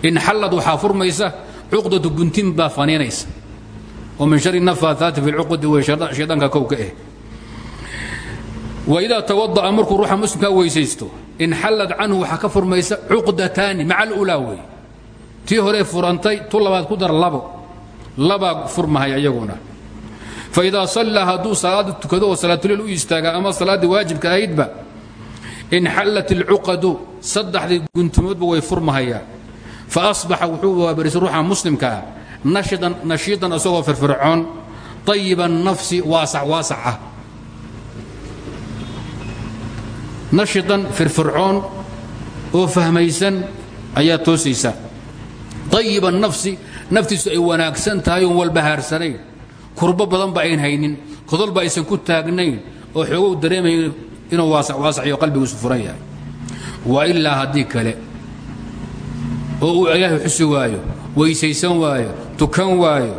inxallad waxaa furmaysa cuqdatu guntin baa faniinaysa. Oo min shari nafaathaati fi lcuqdi wey shaydaanka kowka eh. Waidaa tawada'a markuu ruuxa muslimkaa weysaysto inxallad canhu waxaa ka furmaysa cuqdataani maca alulaa wey tii hore furantay tu ku dar labo. Labaa furmahaya iyaguna faidaa sallaa hadduu salaada tukado oo salaatuliil u istaaga ama salaaddii waajibka ahaydba inxallat ilcuqadu saddexdii guntumoodba way furmahayaan fa asbaxa wuxuu waabarisay ruuxa muslimkaa nashiidan isagoo firfircoon ayiba nafsi waasac waasac ah nashidan firfircoon oo fahmaysan ayaa toosaysa ayiba nafsi naftiisu ay wanaagsan tahay oon walbahaarsanayn kurbo badanba ayn haynin kodolba aysan ku taagnayn oo xoogow dareemayn inuu waasayo qalbigiisu furan yahay wa haddii kale oo uu ilaahay xusi waayo weysaysan waayo tukan waayo.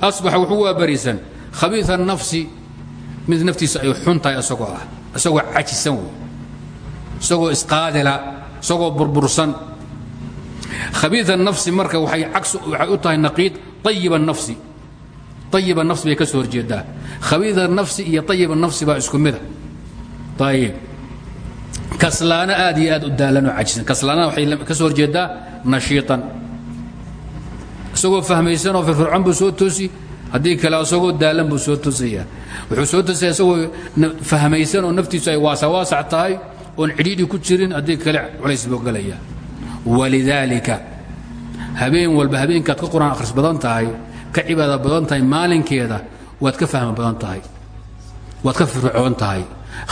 Asbaxa wuxuu waabarisan khabiia nafsi mid naftiisa ay xun tahay ah isagoo cajisan wey isagoo isqaadila isagoo burbursan. Khabiia nafsi marka waxay u tahay naqiid ayiba nafsi ayiba nafsi bay ka soo horjeedaa. Khabiia nafsi iyo ayiba nafsi baa isku mida ayib kaslaana aad iyo aad u daalanoo cajisan. Kaslaana waxay ka soo horjeedaa nashiitan. Isagoo fahmaysanoo firfircoon buu soo toosi haddii kale isagoo daalan buu soo toosaya wuxuu soo toosaya isagoo fahmaysan oo naftiisu ay waasawaasac tahay oon cidhiidhi ku jirin haddii kale culays buu gelaya walidaalika habeen walba habeenkaad ka qur'aan akhris badan tahay ka cibaada badan tahay maalinkeeda waad ka fahmi badan tahay waad ka fircoon tahay.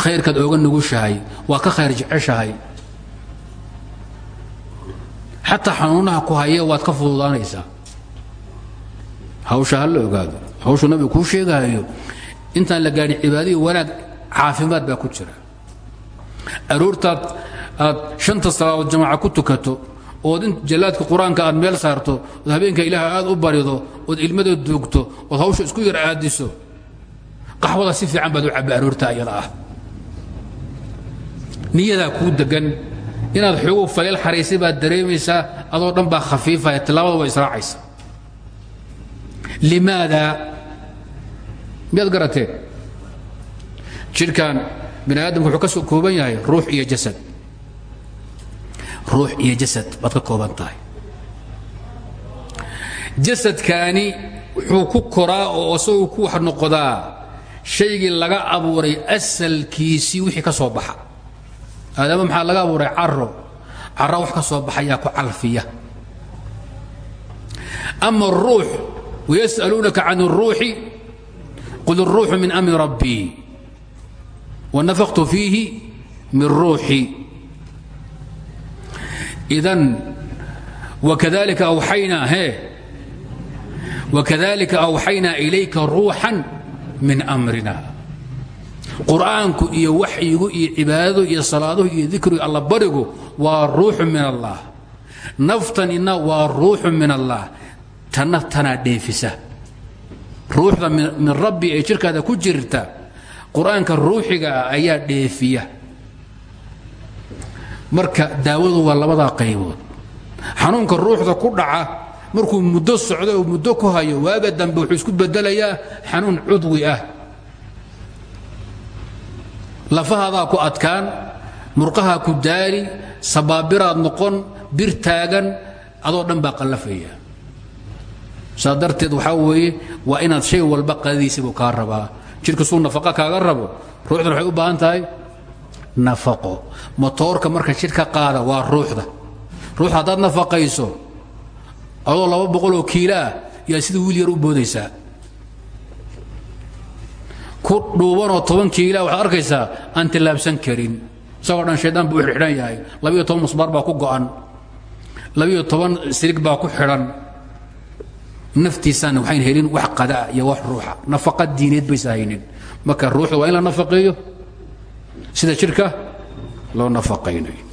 Khayrkaad ooga nugushahay. Waad ka khayr jeceshahay. Xataa xanuunaha ku haya waad ka fududaanaysaa. Hawsha ha la ogaado. Hawshuu nabigu kuu sheegaayo intaan la gaadhin cibaadihii wanaag caafimaad baa ku jira. Aroortaad aad shanta salaadood jamaaca ku tukato ood in jallaadka qur'aanka aad meel saarto ood habeenka ilaaha aad u barido ood ilmada duugto ood hawsha isku yar aadiso qaxwada si fiican baad u cabba aroorta iyada ah. Niyadaa kuu degan inaad xoogow faleel xaraysay baad dareemaysaa adoo dhan baa khafiifaya tilaabada waa israacaysa limaada? Miyaad garateen jidhkan bini aadamku wuxuu ka soo kooban yahay ruux iyo jasad. Ruux iyo jasad baad ka kooban tahay. Jasadkaani wuxuu ku koraa oo isaguu ku wax noqdaa shaygii laga abuuray asalkiisii wixii ka soo baxa aadaama maxaa laga abuuray caro caro wax ka soo baxayaa ku calfiya ama الruux ويسألونك عن الروح قل الروح من أمر ربي ونفخت فيه من روحي إذا وكذلك أوحينا هي وكذلك أوحينا إليك روحا min mrina qur'aanku iyo waxyigu iyo cibaadadu iyo salaaduhu iyo dikrigu allabarigu waa ruuxu min allah. Naftanina waa ruuxu min allah. Tana tanaa dheefisa. Ruuxda min rabbi ay jirkaada ku jirta qur'aanka ruuxiga ah ayaa dheefiya. Marka daawadu waa labadaa qaybood. Xanuunka ruuxda ku dhaca markuu muddo socdo oo muddo ku hayo waaga dambe wuxuu isku bedelayaa xanuun cudwi ah. Lafahaadaa ku adkaan murqahaa ku daali sabaabiraad noqon bir taagan adoo dhan baa qallafaya. Saa darteed waxaa weeye waa inaad shay walba qadadiisa kaa rabaa. Jidhka suu nafaqa kaaga rabo ruuxdan waxay u baahan tahay nafaqo. Motoorka marka jidhka qaada waa ruuxda. Ruux haddaad nafaqayso adoo laba boqoloo kiilo ah yaa sida wiil yar u boodaysaa ku dhuubanoo toban kiila waxaad arkaysaa aan tillaabsan karin. Isagoo dhan shaydaan buu xidhan yahay. Labiyo toban musbaar baa ku go'an. Labiyo toban sirig baa ku xidhan. Naftiisaana waxayn helin wax qadaa iyo wax ruuxa. Nafaqa diineed baysa haynin. Marka ruuxda waa in la nafaqeeyo. Sida jirka loo nafaqaynayo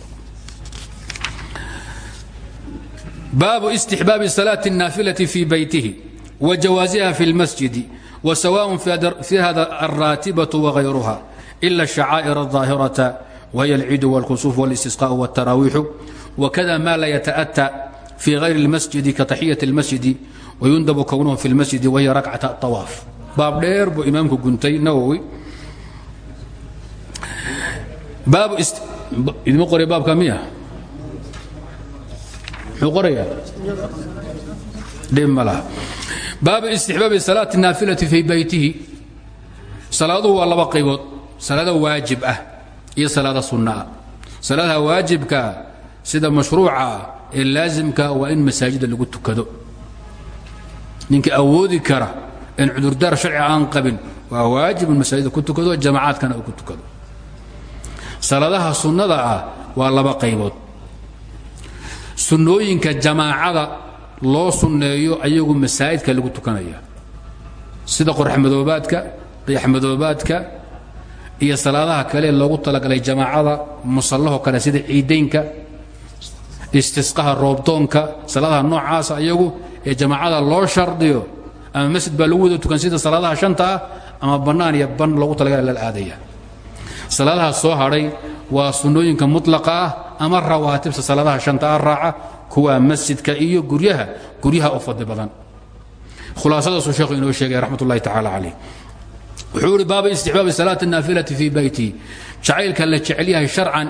baabu istixbaabi salaaة الnaafilati fii baytihi wa jawaasiha fi اlmasjidi وسواء في hذا الراتبة وغيرها إلا الشعائر الظاهرة وهي العيد والكسوف والاستسقاء والتراويح وكذا ما لا يتأتى في غير المسجد كتحية المسجد ويندب كونه في المسجد وهي ركعة الطواaf baab dheer buu imaamku guntay nawwi idima qorya baabka miya baabu istixbaabi salaati naafilati fii baytihi. Salaaduhu waa laba qaybood. Salaada waajib ah iyo salaada sunnaah salaadaha waajibkaa sida mashruuca ee laasimka waa in masaajida lagu tukado. Ninka awoodi kara in cudurdaar sharci aan qabin waa waajib in masaajida ku tukado jamacaadkana uu ku tukado. Salaadaha sunnada ah waa laba qaybood sunnooyinka jamaacada loo sunneeyo ayagu masaajidka lagu tukanaya. Sida qorxmadoobaadka qiyaxmadoobaadka iyo salaadaha kale loogu talagalay jamaacada musallaho kale sida ciidaynka istisqaha roobdoonka salaadaha noocaasa iyagu ee jamaacada loo shardiyo ama masjid baa lagu wada tukan sida salaadaha shanta ah ama bannaan iyo ban loogu talagala lala aadaya. Salaadaha soo hadhay waa sunnooyinka mutlaqa ah ama rawaatibta salaadaha shanta ah raaca kuwa masjidka iyo guryaha guryaha u fadli badan. Khulaasadaasuu sheekhu inoo sheegaya raxmat ullahi tacaala calayh. Wuxuu ihi baaba istixbaabi salaati naafilati fii beyti jacaylka la jecel yahay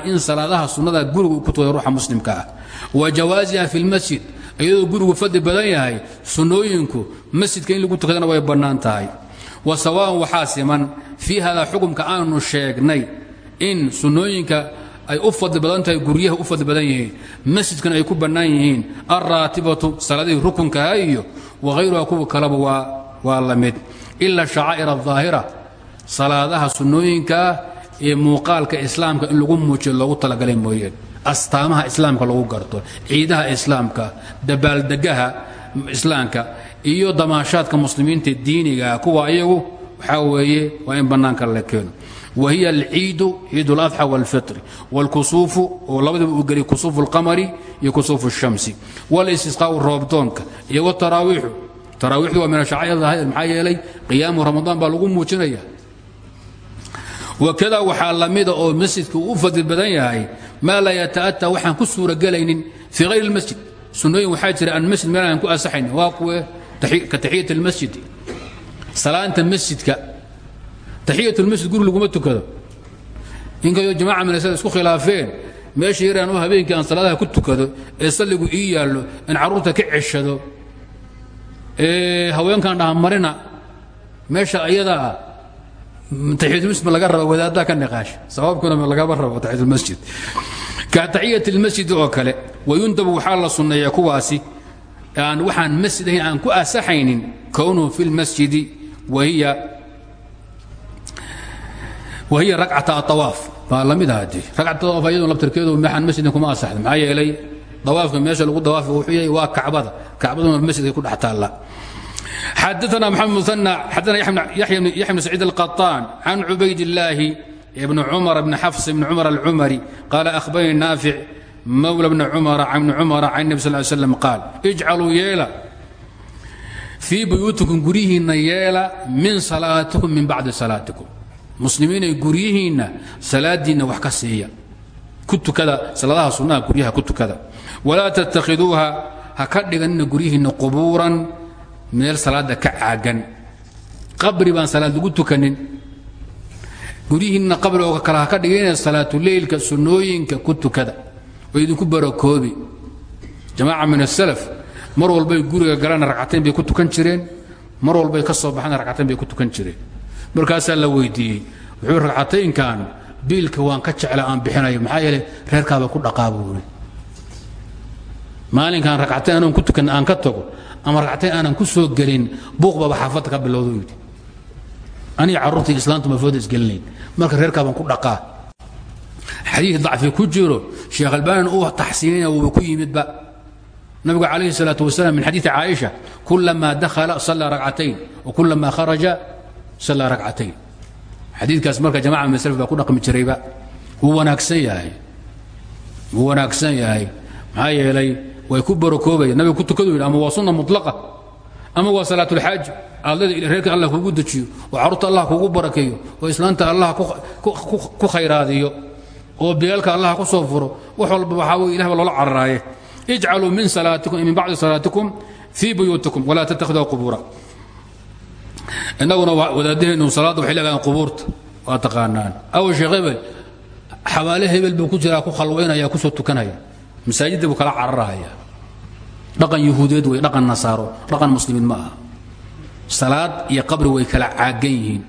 in salaadaha sunnada gurigu ku tukada ruuxa muslimka ah. Wa jawaasiha fi lmasjid iyadoo gurigu fadli badan yahay sunnooyinku masjidka in lagu tukadana way bannaan wa sawaan waxaa siman fii hada xukumka aanu sheegnay in sunnooyinka ay u fadli badan tahay guryaha u fadli badan yihiin masjidkana ay ku bannaan yihiin alraatibatu salaadihii rukunkaha iyo wahayruha kuwa kaleba waa la mid. Ila shacaa'ir aلظaahira salaadaha sunnooyinkaa ee muuqaalka islaamka in lagu muujiyo loogu talagalay mooyeen astaamaha islaamka lagu garto ciidaha islaamka dabaaldegaha islaamka iyo damaashaadka muslimiinta diiniga kuwa iyagu waxaa weeye waa in bannaanka la keeno wahiy alciidu ciid اladxى wاlfitr wاlkusuufu oo labadaba uu geliy kusuufu اlqamari iyo kusuufu الshamsi wاlistisqaau roobdoonka iyo wtaraawiixu taraawiixdu waa min ashacayr daahir maxaa yeelay qiyaamu ramadaan baa lagu muujinaya wakada waxaa lamida oo masjidka uu u fadli badan yahay maa laa yata'ata waxaan ku suuragelaynin fii hayr اlmasjid sunnooyin waxaa jira aan masjid meel aan ku asaxayn waa kuwe ka taxiyat اlmasjid salaanta masjidka taxiyat lmasjid guri laguma tukado. Inkayoo jamaca minasada isku khilaafeen meesha yaraan oo habeenkii aan salaadaha ku tukado ee salligu ii yaallo in carruurta ka ceshado ee haweenkan dhahamarina meesha ayada ah taxiyatulmasjid ma laga raba wadaaddaa ka niqaasha sababkuna ma lagama rabo taxiyatulmasjid ka taxiyat lmasjid oo kale wayundabu waxaa la sunneeya kuwaasi aan waxaan masjid ahayn aan ku asaxaynin kownuhu fi lmasjidi wahiya wahiy racata awaaf baa lamid ah de racata awaaf ayadoo labtarkeedu maxaan masjidin kuma asaxda maxaa yeelay dawaafka meesha lagu dawaafi wuxuu yahay waa kacbada kacbaduna masjidka ku dhex taalla xadaثna mxamed muثنى xadaثna yaxya bn saciid القaطاn can cubayd الlaahi bn cumar bn xafs bn cumar الcumari qaala أhbarnii naafic mawla bn cumara can bn cumara can nebi sal ly slam qaal ijcaluu yeela fii buyuutikum guryihiinna yeela min salaatikum min bacdi salaatikum muslimiinay guryihiinna salaadiinna wax ka siiya. Ku tukada salaadaha sunnaha guryaha ku tukada. Walaa tattakhiduuha ha ka dhiganina guryihiinna meel salaadda ka caagan. Qabri baan salaad lagu tukanin. Guryihiinna qabri oo kale ha ka dhiganina salaatuleylka sunnooyinka ku tukada. Oo idinku barakoobi jamaaca min asalaf mar walbay guriga galaan ragcatayn bay ku tukan jireen. Mar walbay ka soo baxaan ragcatayn bay ku tukan jireen markaasaa la weydiiyey wuxuu ragcataynkan biilka waan ka jecla aan bixinayo maxaa yeele reerkaaba ku dhaqaa buuri maalinkaan ragcatayn anaan ku tukan aan ka tago ama ragcatayn aanan ku soo gelin buuqbaba xaafadda ka bilowda yidhi aniga carruurtii islaantu ma fooda isgelinayn marka reerkaabaan ku dhaqaa xadiid dacfi ku jiro sheekh albaanin uu taxsiinina wuuba ku yimidba nabigu calayhi الsalaaة wasalam min xadiiثi caaisha kulamaa dakhala sallaa ragcatayn wakulamaa kharaja sallaa ragcatayn xadiidkaas marka jamaca min slf baa ku dhaqmi jirayba wuu wanaagsan yahay. Wuu wanaagsan yahay. Maxaa yeelay way ku barakoobayan nabiga ku tukadu yidhi ama waa sunna mutlaqa? Ama waa salaatulxaaj aadlada reerka allah kugu dejiyo oo carruurta allah kugu barakeeyo oo islaanta allah ku khayraadiyo oo beelka allah ku soo furo wax walba waxaa wey ilah ba loola cararaaye. Ijcaluu min salaatikum min bacdi salaatikum fii buyuutikum walaa tattakhidua qubuura innaguna wadaadaheennu salaadda waxay leedahaan qubuurta waa taqaanaan. Aw sheekh hebel xabaale hebel buu ku jiraa ku khalwaynaya ku soo tukanaya. Masaajidda buu kala cararahaya. Dhaqan yahuudeed wey dhaqan nasaaro dhaqan muslimiin ma aha. Salaad iyo qabri way kala caagan yihiin.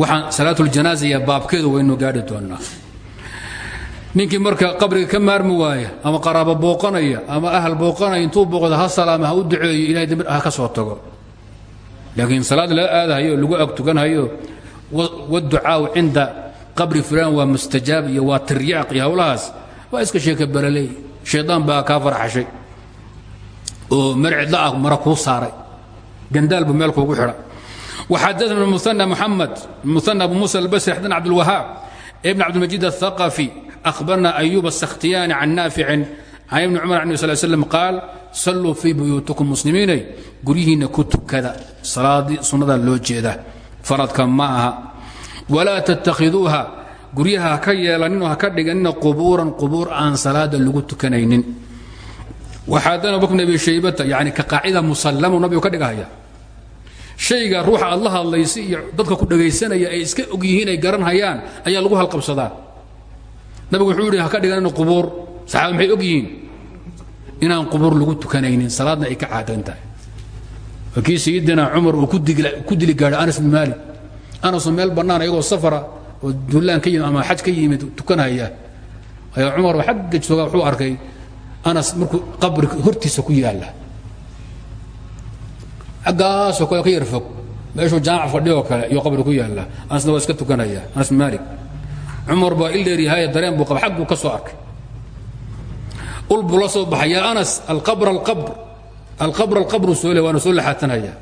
Waxaan salaatuljanaaza iyo baabkeedu waynu gaadhi doonnaa ninkii marka qabriga ka maarmi waaya ama qaraabo booqanaya ama ahal booqanaya intuu booqda ha salaama u duceeyo ilahay dambi ha ka soo tago. Laakiin salaad laga aadahayo lagu ag tukanhayo waducaau cinda qabri fulaan waa mustajaab iyo waa tiryaaq iyo hawlahaas waa iska sheeka baraley shaydaan baa kaa farxashay. Oo marcidlaah mara kuu saaray. Gandaalbu meel kuugu xidha. Waxadaana muana muxamed muana abu muusa albasri xadan cabdulwahaab ibn cabdilmajiid athaqafi أخبرنا أيوب السختياني عن نافع عن ابن عمر عن صلى سلم قال صلوا في بيوتكم مسلimiinay guryihiina ku tukada salaadii sunnada loo jeeda faradka ma aha walaa تتakhiduuha guryaha ha ka yeelaninoo ha ka dhiganina qubuuran qubuur aan salaada lagu tukanaynin waxaadana abubakr bn abi shaybata yani ka qaacida musallamu nabigu ka dhigahaya shayga ruuxa aad la hadlaysa iyo dadka ku dhagaysanaya ay iska og yihiin ay garanhayaan ayaa lagu halqabsadaa nabigu wuxuu yidhi ha ka dhiganina qubuur. Saxaaba maxay og yihiin inaan qubuur lagu tukanaynin salaadna ay ka caadan tahay. Waa kii sayidina cumar uu ku dili gaadhay anas bin maalik anasoo meel bannaan ayagoo safara oo duulaan ka yimid ama xaj ka yimid tukanaya. Ayaa cumar oo xagga jooga wuxuu arkay anas markuu qabri hortiisa ku yaalla. Aggaasoo kale ka yar fog meeshuu jaamac fadhiyoo kale iyo qabri ku yaalla. Anasna waa iska tukanaya anas bin maalik cumar baa il dheeryahaye dareen buu qaba xag buu ka soo arkay. Ul buu la soo baxay yaa anas alqabr alqabr. Alqabr alqabru soo le waana soo laxaatanaya.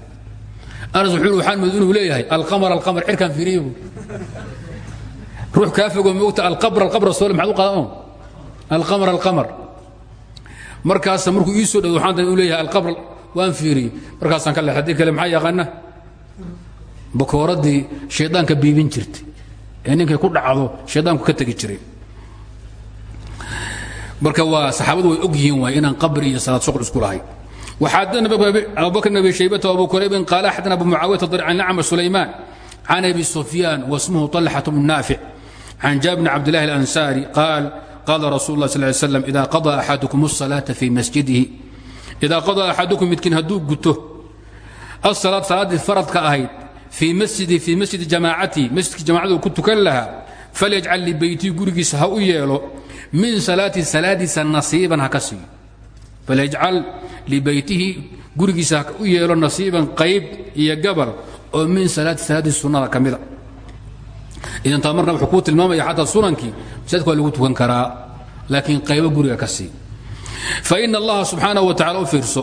Anas wuxuu waxaan mood inuu leeyahay alqamar alqamar cirkaan fiiriye buu. Ruux kaa fogoo moogta alqabr alqabr soo le maxaad u qaadaan? Alqamar alqamar. Markaasa markuu ii soo dhawo waxaan dan inuu leeyahay alqabr waan fiiriyey markaasaan ka haddii kale maxaa yaqaana bakooraddii shaydaanka biibin jirtay ee ninkay ku dhacdo shaydaanku ka tegi jiray marka waa saxaabadu way og yihiin waay inaan qabri iyo salaad shuql isku lahayn وxadثna abu bkr بن abi شhaybة وabu كرayb qال أxadna abu mucaawiية ضر عن أcmر سulayman عن أbi سفyاn واسmه طلxة بن ناaفع عن jاب بن عبد الله الأنsاrي قال qال رsuل الله صل ل سلم إida قضى أxadكم الصلاة في masجidihi إida qضى أxadكم midkiin hadduu guto الصلاad salaaddii faradka ahayd fii masjidi fii masjidi jamaacatihi masjidkii jamacadu ku tukan lahaa falyajcal libeytii gurigiisa ha u yeelo min salaati salaadiisa nasiiban ha ka siiyo falyajcal libeytihi gurigiisa ha u yeelo nasiiban qayb iyo gabal oo min salaati salaadii sunnada ka mida. Idan taa marka wuxuu kuu tilmaamaya xataa sunankii masaajidka waa lagu tukan karaa laakiin qaybo guriga ka sii. Fa ina allaha subxaanahu wa tacala u fiirso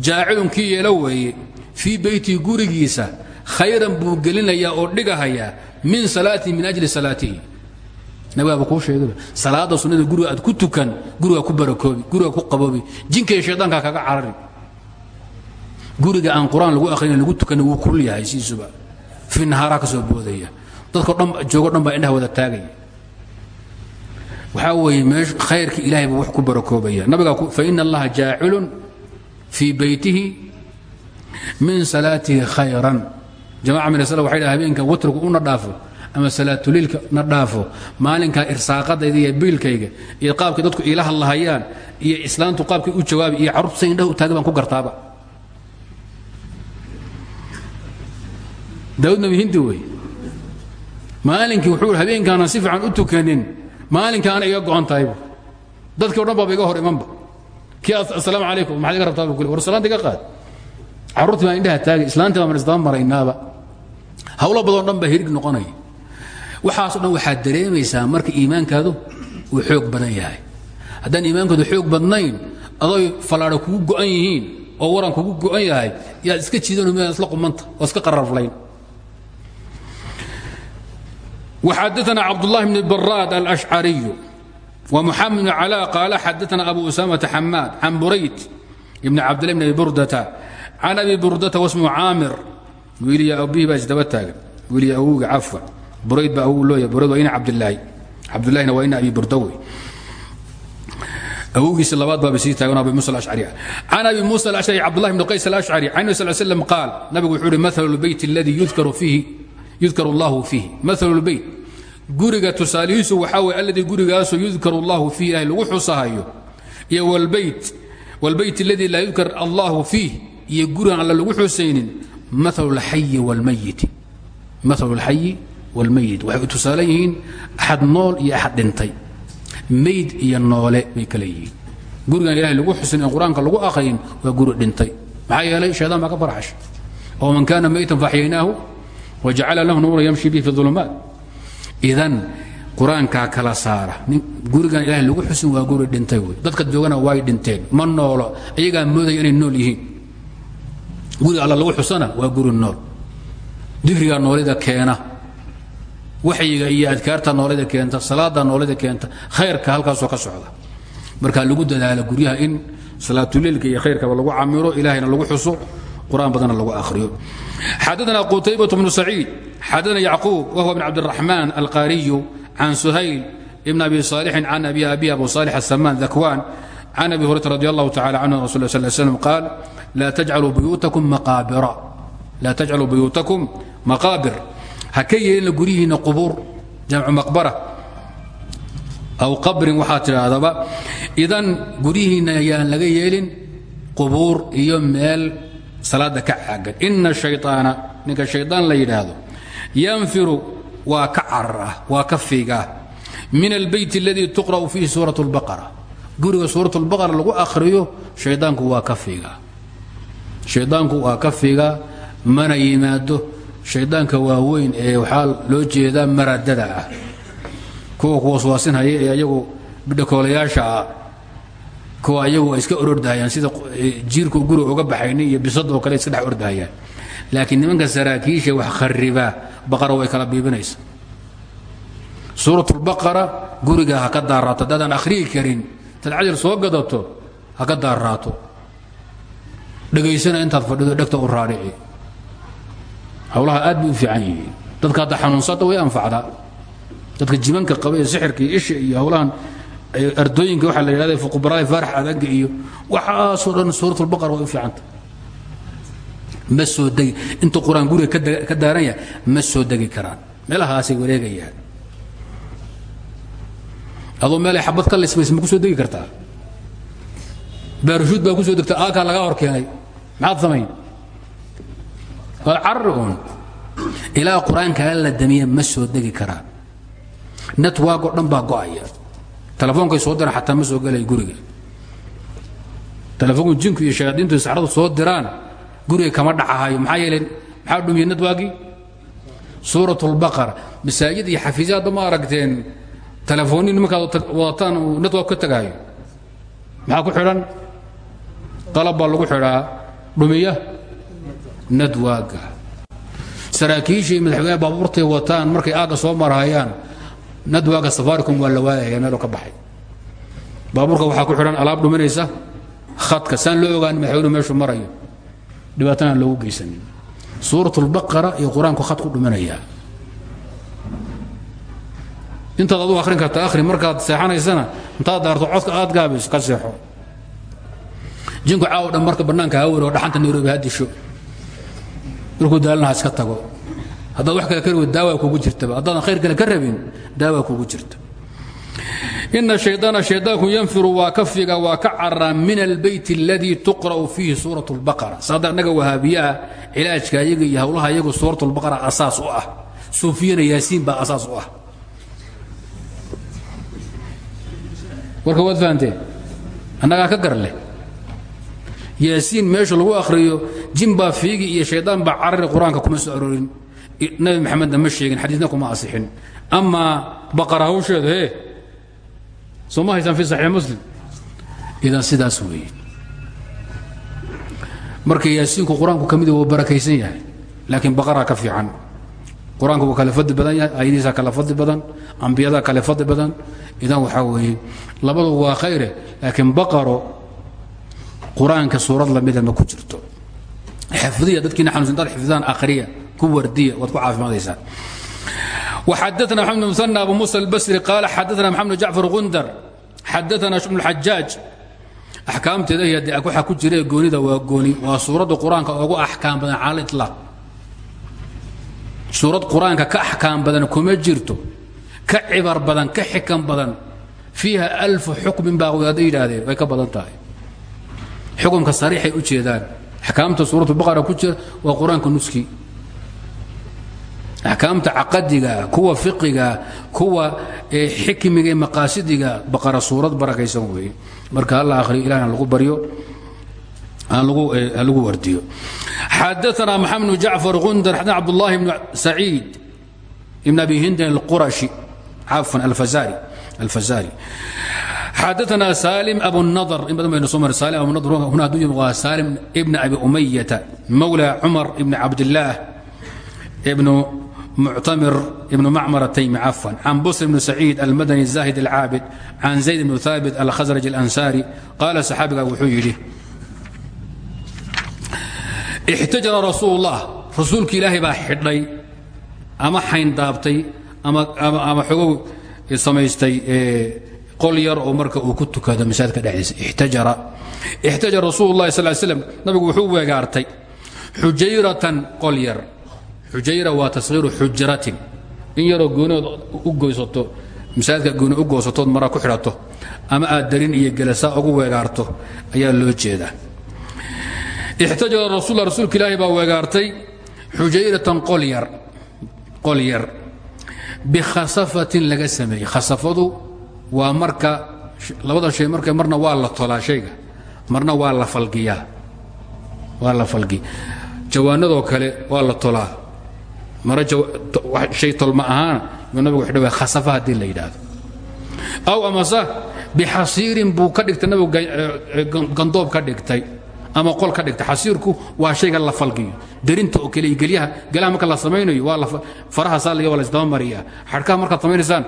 jaacilun kii yeelo weeye fii beytihi gurigiisa khayran buu gelinayaa oo dhigahayaa min salaatihi min ajli salaatihi nabigaaba kuu sheegay salaada sunnada guriga aad ku tukan guriga ku barakoobi guriga ku qaboobi jinka iyo shaydaanka kaga carari. Guriga aan qur'aan lagu akhriyin lagu tukan wuu kulul yahay siisuba. Fi nahaaraa ka soo boodaya. Dadko dhan joogo dhan baa indhaha wada taagaya. Waxaa weeye meesh khayrka ilahay buu wax ku barakoobaya nabiga fa ina allaha jaacilun fii beytihi min salaatihi khayran jamaca min asl waxay dhaha habeenka watrigu una dhaafo ama salaatuliilka na dhaafo. Maalinkaa irsaaqadayda iyo biilkayga iyo qaabkay dadku iila hadlahayaan iyo islaamtu qaabkay u jawaabi iyo carruurtu say indhaha u taagay baan ku gartaaba. Daawud nabi hindi wey. Maalinkii wuxuu habeenkaana si fiican u tukanin. Maalinkaana iga go'an tahaybu dadkii o dhan baaba iga hor imanba. Kii assalaamu calaykum maxaad iga rabtaa bu kule war salaanta iga qaad carruurtii baan indhaha taagay islaantii baan isdaba maraynaaba hawlo badoo dhan baa hirig noqonaya waxaasoo dhan waxaad dareemaysaa marka iimaankaadu uu xoog badan yahay haddaan iimaankooda xoog badnayn adoy fallaadha kugu go'an yihiin oo waran kugu go'an yahay yaad iska jiidan m isla qumanta oo iska qararflayn وxadثna cabdاللahi بن brاd الأشcariي ومحamed بن cلاء قال xadثna أbu أسامة حmاad عن burayt بن cabdالله بن أbi burdة can abi burdata wasmu caamir. Wiiliy abihii baa isdaba taagan. Wiiliy awowga cafwan burayd baa awow looya burayd waa ina cabdilaahi cabdilaahina waa ina abi burdawe awowgiisi labaad baa sii taagan abi musa alashcari can abi musa alashcari cabdullahi bn qays alashcari can nabi sal slam qaal nabigu wuxuu uhi maalu lbeyt aladii yudkaru fiihi yudkaru allahu fiihi. Maalu lbeyt guriga tusaalihiisu waxaa weye alladii gurigaasu yudkaru allahu fiihi ilahay lagu xusahayo iyo wlbeyt اladii laa yudkar allahu fiih iyo gurigan alle lagu xusaynin maal ayi wlmayiti maalu alxayi waalmayit waxay u tusaale yihiin axad nool iyo axad dhintay. Mayd iyo noole bay kale yihiin gurigan ilahay lagu xusin in qur'aanka lagu aqrin waa guri dhintay. Maxaa yeelay shaydaan baa ka farxash oo man kaana maytan faaxyaynaahu wajacala lahu nuura yamshi bihi fi ulumaat idan qur'aankaa kala saara. Gurigan ilahay lagu xusin waa guri dhintay wey. Dadka joogana way dhinteen. Ma noolo. Ayagaa moodaya inay nool yihiin guriga alla lagu xusana waa guri nool dikriga noolida keena waxyiga iyo adkaarta noolida keenta salaada noolida keenta khayrka halkaasoo ka socda marka lagu dadaalo guryaha in salaatuleilka iyo khayrkaba lagu camiro ilahayna lagu xuso qur'aan badanna lagu akhriyo xadana qutaybة bnu saciid xadana yacquub wahwa bn cabdالraxmaan alqaariyu can suhayl ibn abi صaalixin can abi abi abu صaalix aلsamaan dakwan can abi hurayra radi allahu tacala canhu rasul sl slm qaal laa tajcaluu buyuutakum maqaabir ha ka yeelina guryihiinna qubuur jamcu maqbara aw qabrin waxaa tidhaahdaba idan guryihiinna yaan laga yeelin qubuur iyo meel salaada ka caagan ina shayaana ninka shaydaan la yidhaahdo yanfiru waa ka carara waa ka fiigaa min albeyt aladii tuqra'u fiihi suurat اlbaqara guriga suurat اlbaqara lagu akhriyo shaydaanku waa ka fiigaa waa ka mana yimaado. Shaydaanka waaweyn ee waxaa loo jeedaa maradada ah. Kuwa kuwaswaasinhaya ee ayagu bidhakoolayaasha ah kuwa ayagu iska orordahayaan sida jiirku guri uga baxayni iyo bisadoo kale iska dhex ordahayaan laakiin nimanka saraakiisha wax kharibaa baqara way kala biibinaysa suurat lbaqara guriga ha ka daaraato haddaadan akhriyi karin intaad cajar soo gadato ha ka daaraato. Dhegaysana intaad fadhido dhegta u raadhici hawlaha aad bay u fiican yihiin. Dadka hadda xanuunsada way anfacdaa. Dadka jimanka qaba ee sixirka iyo isha iyo hawlahan ardooyinka waxaa la yidhahda fuqbaraada faarax adaga iyo waxaasoo dhan suuratulbaqara way u fiicanta ma soo degi intuu qur'aan guriga ka daaran yahay ma soo degi karaan. Meelahaasay wareegayaan adoo meelay xabad ka lismaysa ma ku soo degi kartaa? Baarushuud baa ku soo degta aakaa lagaa hor keenay. Maxaad samayn? Waa carari uun ilaa qur'aankaa la damiya ma soo degi karaan network oo dhan baa go'aya. Telefoonkay soo diraan xataa ma soo gelay guriga. Telefoonku jinku iyo shayaadiintu saxradu soo diraan guriga kama dhacahayo maxaa yeelay maxaa dhumiye networkii suurat اlbaqara masaajid iyo xafiisya hadda ma aragteen telefoonni nimankaad wadataan network ka tagahayo maxaa ku xidhan? Qalab baa lagu xidhaa. Dhumiya? Networka saraakiisha iyo madaxweynaha baabuurtay wataan markay aagga soo marahayaan nadwaaga safaricom waa la waayaya meeloo ka baxay. Baabuurka waxaa ku xidhan alaab dhuminaysa? Khadka. Saan loo ogaan madaxweynuhu meeshuu marayo? Dhibaatana aan loogu geysanin. Suurat اlbaqara iyo qur'aanku khad ku dhuminayaa intaad aduu akhrin karta akhri. Markaad seexanaysana intaad daarto codka aad gaabayso ka seexo. Jinku caawo dhan marka bannaanka ha wero dhaxanta nairobi ha disho. Markuu daalana ha iska tago. Haddaad wax kale ka rabid kugu jirtaba. Haddaadan khayr kale ka rabin kugu jirta. Ina shaydaana shaydaanku yanfiru waa ka figa waa min albeyt aladii tuqra'u fiihi suurat اlbaqara saada annaga wahaabiyaha cilaajka ayaga iyo howlaha iyagu اlbaqara asaas u ah. Suufiyana yaasiin baa asaas u ah warka waad fahanteen annagaa ka gar leh yaasiin meesha lagu akhriyo jin baa fiigi iyo shaydaan baa carari qur'aanka kuma soo aroorin. Nabi maxamedna ma sheegin xadiisna kuma asixin amaa baqara hawsheeda hee soo ma haysaan fi saxiix muslim? Idan sidaas weeye. Marka yaasiinku qur'aanku ka mid waa barakaysan yahay laakiin baqaraa ka fiican qur-aanku wuu kale fadli badan yahay ayadiisa kale fadli badan ambiyada kale fadli badan idan waxaa weeye labadu waa khayre laakiin baqaro qur-aanka suurad lamida ma ku jirto xifdiya dadkiina xanuunsan dad xifdaan akhriya ku wardiya waad ku caafimaadaysaan وxadثna محمد بن مثنى أبو موسى البsري قال xadثna محمد جعفر غندر xadثna بن الحجاaج axkaamteeda iyo de waxa ku jira goonida waa gooni waa suuradda qur-aanka ugu axkaam badan cala iطlaaq suurad qur'aanka ka axkaam badan kuma jirto ka cibar badan ka xikam badan fiiha alfu xukmin baa wadaada yidhaahdeen way ka badan tahay. Xukumka sariixay u jeedaan. Axkaamta suuratu baqara ku jira waa qur'aanka nuski. Axkaamta caqadiga kuwa fiqiga kuwa xikmiga ee maqaasidiga baqara suurad barakaysan weeye. Marka halla akhriyo ilahna lagu baryo xadaana maxamed bnu jacfar qundar xadana cabdulahi bnu saciid ibn abi hindin alqurashi. Cafan alfazari xadaana salim abunadar in badan baynu soo mara salim abunadar huna hadduu yimid waa salim ibn abi umayata mawla cumar ibn cabdillaah ibnu muctamir ibnu macmar ataymi cafan can busr ibnu saciid almadani zaahid alcaabid can zayd ibnu thaabit alkhasraj alansari qaala saxaabiga wuxuu yidhi ixtajara rasuulullah. Rasuulka ilaahay baa xidhay ama xayndaabtay ama xogow samaystay qol yar oo marka uu ku tukado masaajidka dhexdiisa. Ixtajara. Ixtajara rasuululahi sal slam nabigu wuxuu wegaartay xujayratan qol yar. Xujayra waa tashiiru xujratin. In yaroo goonood u goysato masaajidka gooni u goysatood mara ku xidhato ama aad darin iyo gelasa ugu weegaarto ayaa loo jeedaa ixtajara rasuul rasuulka ilaahi baa weegaartay xujayratan qol yar qol yar. Bikhasafatin laga sameeyey. Khasafadu waa marka labada shay marka marna waa la tolaa marna waa la falgiyaa waa la falgiya jawaanadoo kale waa la tolaa. Mara shay tolma ahaana nabigu xidha waa khasafa haddii la yidhaahdo. Aw amase bixasiirin buu ka dhigtay nabigu gandoob ka dhigtay ama qol ka dhigtay xasiirku waa shayga la falgiyo. Derinta oo kale gelyaha gelaha marka la samaynayo waa faraha saaliga waa la isdaba mariyaa. Xadhkaha markaad samaynaysaan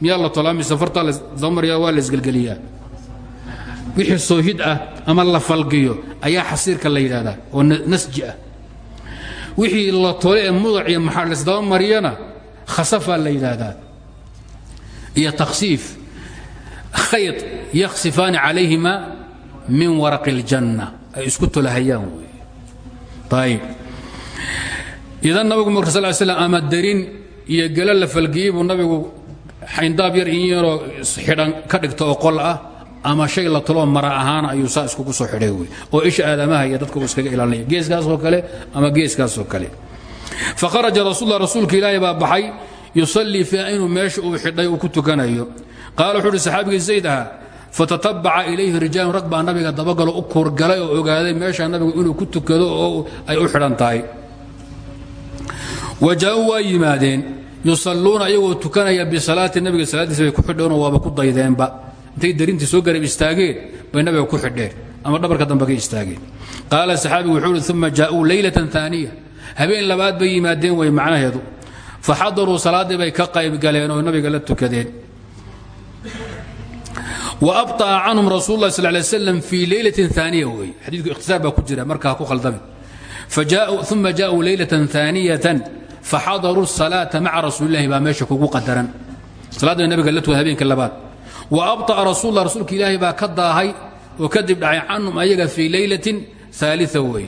miyaa la tolaa mise fartaa la isdaba mariyaa waa la isgelgeliyaa wixii soohid ah ama la falgiyo ayaa xasiirka la yidhahdaa oo nasji ah. Wixii la tole ee mudac iyo maxaa laisdaba mariyana khasafaa la yidhaahdaa. Iyo takhsiif khayd yakhsifaani calayhima min waraqi اljanna ay isku tolahayaan wey ayib idan nabigu marka sal slam ama darin iyo gelo la falgiyey nabigu xayndaab yar in yaroo xidhan ka dhigta oo qol ah ama shay la toloo mara ahaan ayuu saa iskugu soo xidhay wey oo isha aadamaha iyo dadka uu iskaga ilaalinaya geeskaasoo kale ama geeskaasoo kale. Fakharaja rasuul rasuulka ilaahi baa baxay yusallii fiiha inuu meesha uu xidhay uu ku tukanayo. Qaala wuxuu fatatabaca ilayhi rijaalun rag nabiga dabagalo u kuurgalay oo ogaaday meesha nabigu inuu ku tukado oo ay u xidhan tahay. Wa jaa-uu waa yimaadeen yusalluuna iyagoo tukanaya nabiga salaadiisa bay ku xidheenoo waaba ku daydeenba. Intay darintii soo garab istaageen bay nabiga ku xidheen ama dhabarka dambe istaageen. Qaala saxaabigu wuxuu uhi uma jaauu leylatan aaniya habeen labaad bay yimaadeen way macnaheedu. Faxadaruu salaaddii bay ka qayb galeen oo nabiga la tukadeen wa abطa'a canhum rasuul lah sal lay slam fii leylatin aaniya wey xadiidku ikhtisaar baa ku jira marka ha ku khaldamin uma jaauu leylatan aaniyatan faxadaruu الsalaaةa maca rasuuli lahi baa meesha kugu qadaran salaadda nabiga la tukada habeenka labaad wa abطa'a rasul lah rasuulka ilaahi baa ka daahay oo kadib dhacay canhum ayaga fii leylatin aalia wey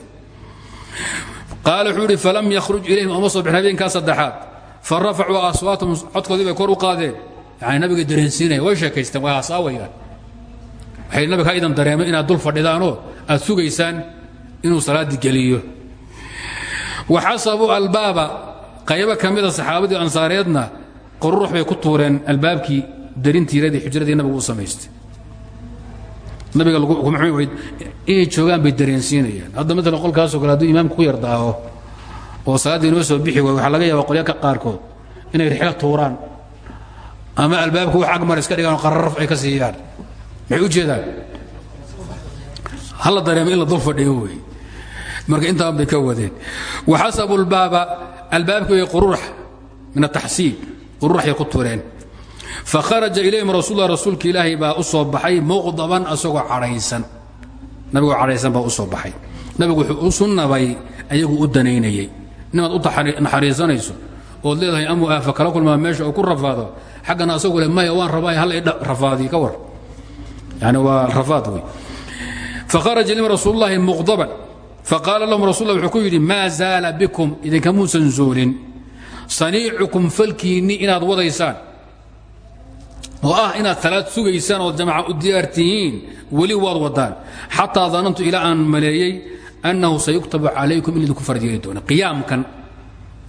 qaal wuxuu ihi falam yakhruj ilayhim oma soo bixin habeenkaa saddexaad fa rafacuu aswaatahum codkoodii bay kor u qaadeen yani nabiga dareensiinaya way sheekaysteen way hasaawayaan waxay nabiga idan dareemay inaad dul fadhidaanoo aad sugaysaan inuu salaaddii geliyo. Wa xasabuu albaaba qaybo ka mida saxaabadii ansaareedna bay ku tuureen albaabkii darintiiradii xujradii nabigu u samaystay. Nabiga inay joogaan bay dareensiinayaan. Hadda maala qolkaasoo kale hadduu imaamka ku yardaaho oo salaaddii inoo soo bixi waay waxaa laga yaaba qolya ka qaarkood inay rixlo tuuraan ama albaabka wax agmar iska dhigaan qararaf ay ka siiyaan. Maxay u jeedaan. Hala dareemo in dul fadhiyo wey. Marka intaan bay ka wadeen. Waxasabu lbaaba albaabki way qururax min ataxsiib qururaxay ku tureen. Fakharaja ilayhim rasuullah rasuulka ilaahay baa u soo baxay muqdaban asagoo cadhaysan. Nabigoo cadhaysan baa u nabigu wuxuu sunnabay ayagu u danaynayey nimaad u naxariisanayso ood leedahay amuu aafa kala kulmaa meesha oo ku rafaado xaggana asagoo le maya waan rabaa hal i rafaadii ka war. Yani waa rafaad wey fakharaja ilayhim rasuulullahi muqdaban. Faqaala lahum rasul wuxuu ku yidhi maa zaala bikum idinkamuusan zuulin saniicukum falkiinni inaad wadaysaan. Oo ah inaad salaad sugaysaan ood jamaca u diyaar tihiin weli waad wadaan. Xataa danantu ilaa aan annahu sayuktabu calaykum in laydinku farad yeeli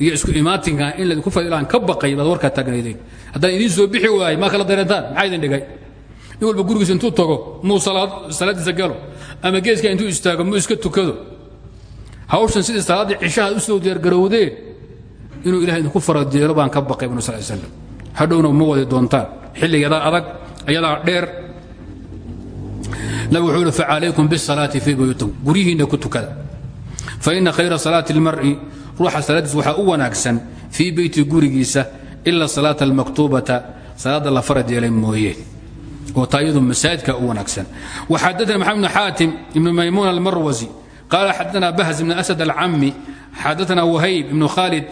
iyo isku imaatinkan in laydinku farad aan ka baqay baad warkaa taagnaydeen haddaan idiin soo bixi waayey maa kala dareentaan? Maxaa idin dhigay? Nin walba gurigiisa intuu tago muu salaaddiisa galo ama geeska intuu istaago muu iska tukado. Hawshan sidii salaaddii cishaha u soo diyaargarowdeen inuu ilahay idinku farad yeelo baan ka baqay bnu sal slam hadhowna ma wadi doontaan. Xilligadaa adag ayadaa dheer. Nabig wuxuu uhi facalaykum bisalaati fii buyuutikum. Guryihiinna ku tukada. Faina khayra salaati اlmar'i ruuxa salaadiis waxaa u wanaagsan fii beyti gurigiisa ila salaata almaktuubata salaadda la farad yeelay mooye oo taayadu masaajidka u wanaagsan. Waxadaana maxamed bn xaatim ibnu maymuun almarwasi qaala bahz ibn asad alcami xadaana wahayb ibnu khaalid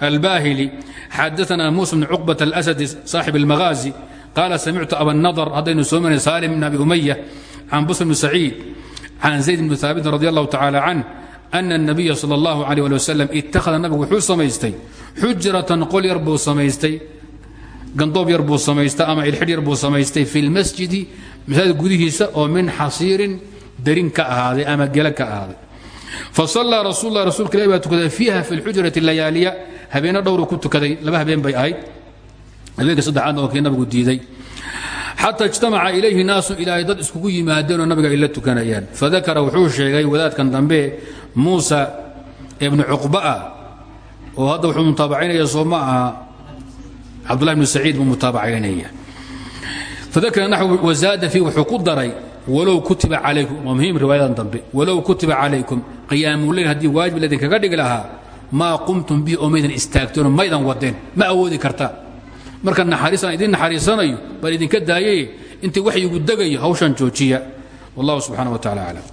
albahili xadaana muusa bn cuqbat alasadi saaxib almahaazi qaala samictu abanadar haddaynu soo marinay salim bn abi umaya can busr bn saciid can zayd bn aabitin radi allahu tacaala canh ana nabiya sal allahu alay ali wasalam ittakhada nabigu wuxuu samaystay. Xujratan qol yar buu samaystay gandoob yar buu samaystay ama ilxidh yar buu samaystay fi lmasjidi masaajid gudihiisa oo min xasiirin darin ka ahaaday ama gela ka ahaaday. Fasallaa rasuullah rasuulka ilahi baa tukaday fiiha fi lxujrati layaaliya. Habeena dhowru ku tukaday laba habeen bay ahayd. Habeenka saddexaadna oo kii nabigu diiday. Xata ijtamaca ilayhi naasu ilaahay dad iskugu yimaadeenoo nabiga ay la tukanayaan. Fadakara wuxuu sheegay wadaadkan dambe muusa ibnu cuqba'a oo hadda wuxuu mutaabacaynaya soo ma aha cabdullahi bnu saciid buu mutaabacaynaya fadakara naxw wazaada daray walow kutiba calaykum waa muhiim riwaayadan dambe walow kutiba calaykum qiyaamuleyl haddii waajib laydinkaga dhigi lahaa maa qumtum bihi oo maydan maydan wadeen ma awoodi kartaan marka naxariisaan idin naxariisanayo baan idinka daayaye intii waxyigu degayo hawshan joojiya. Wallahu subxana wa tacala aclam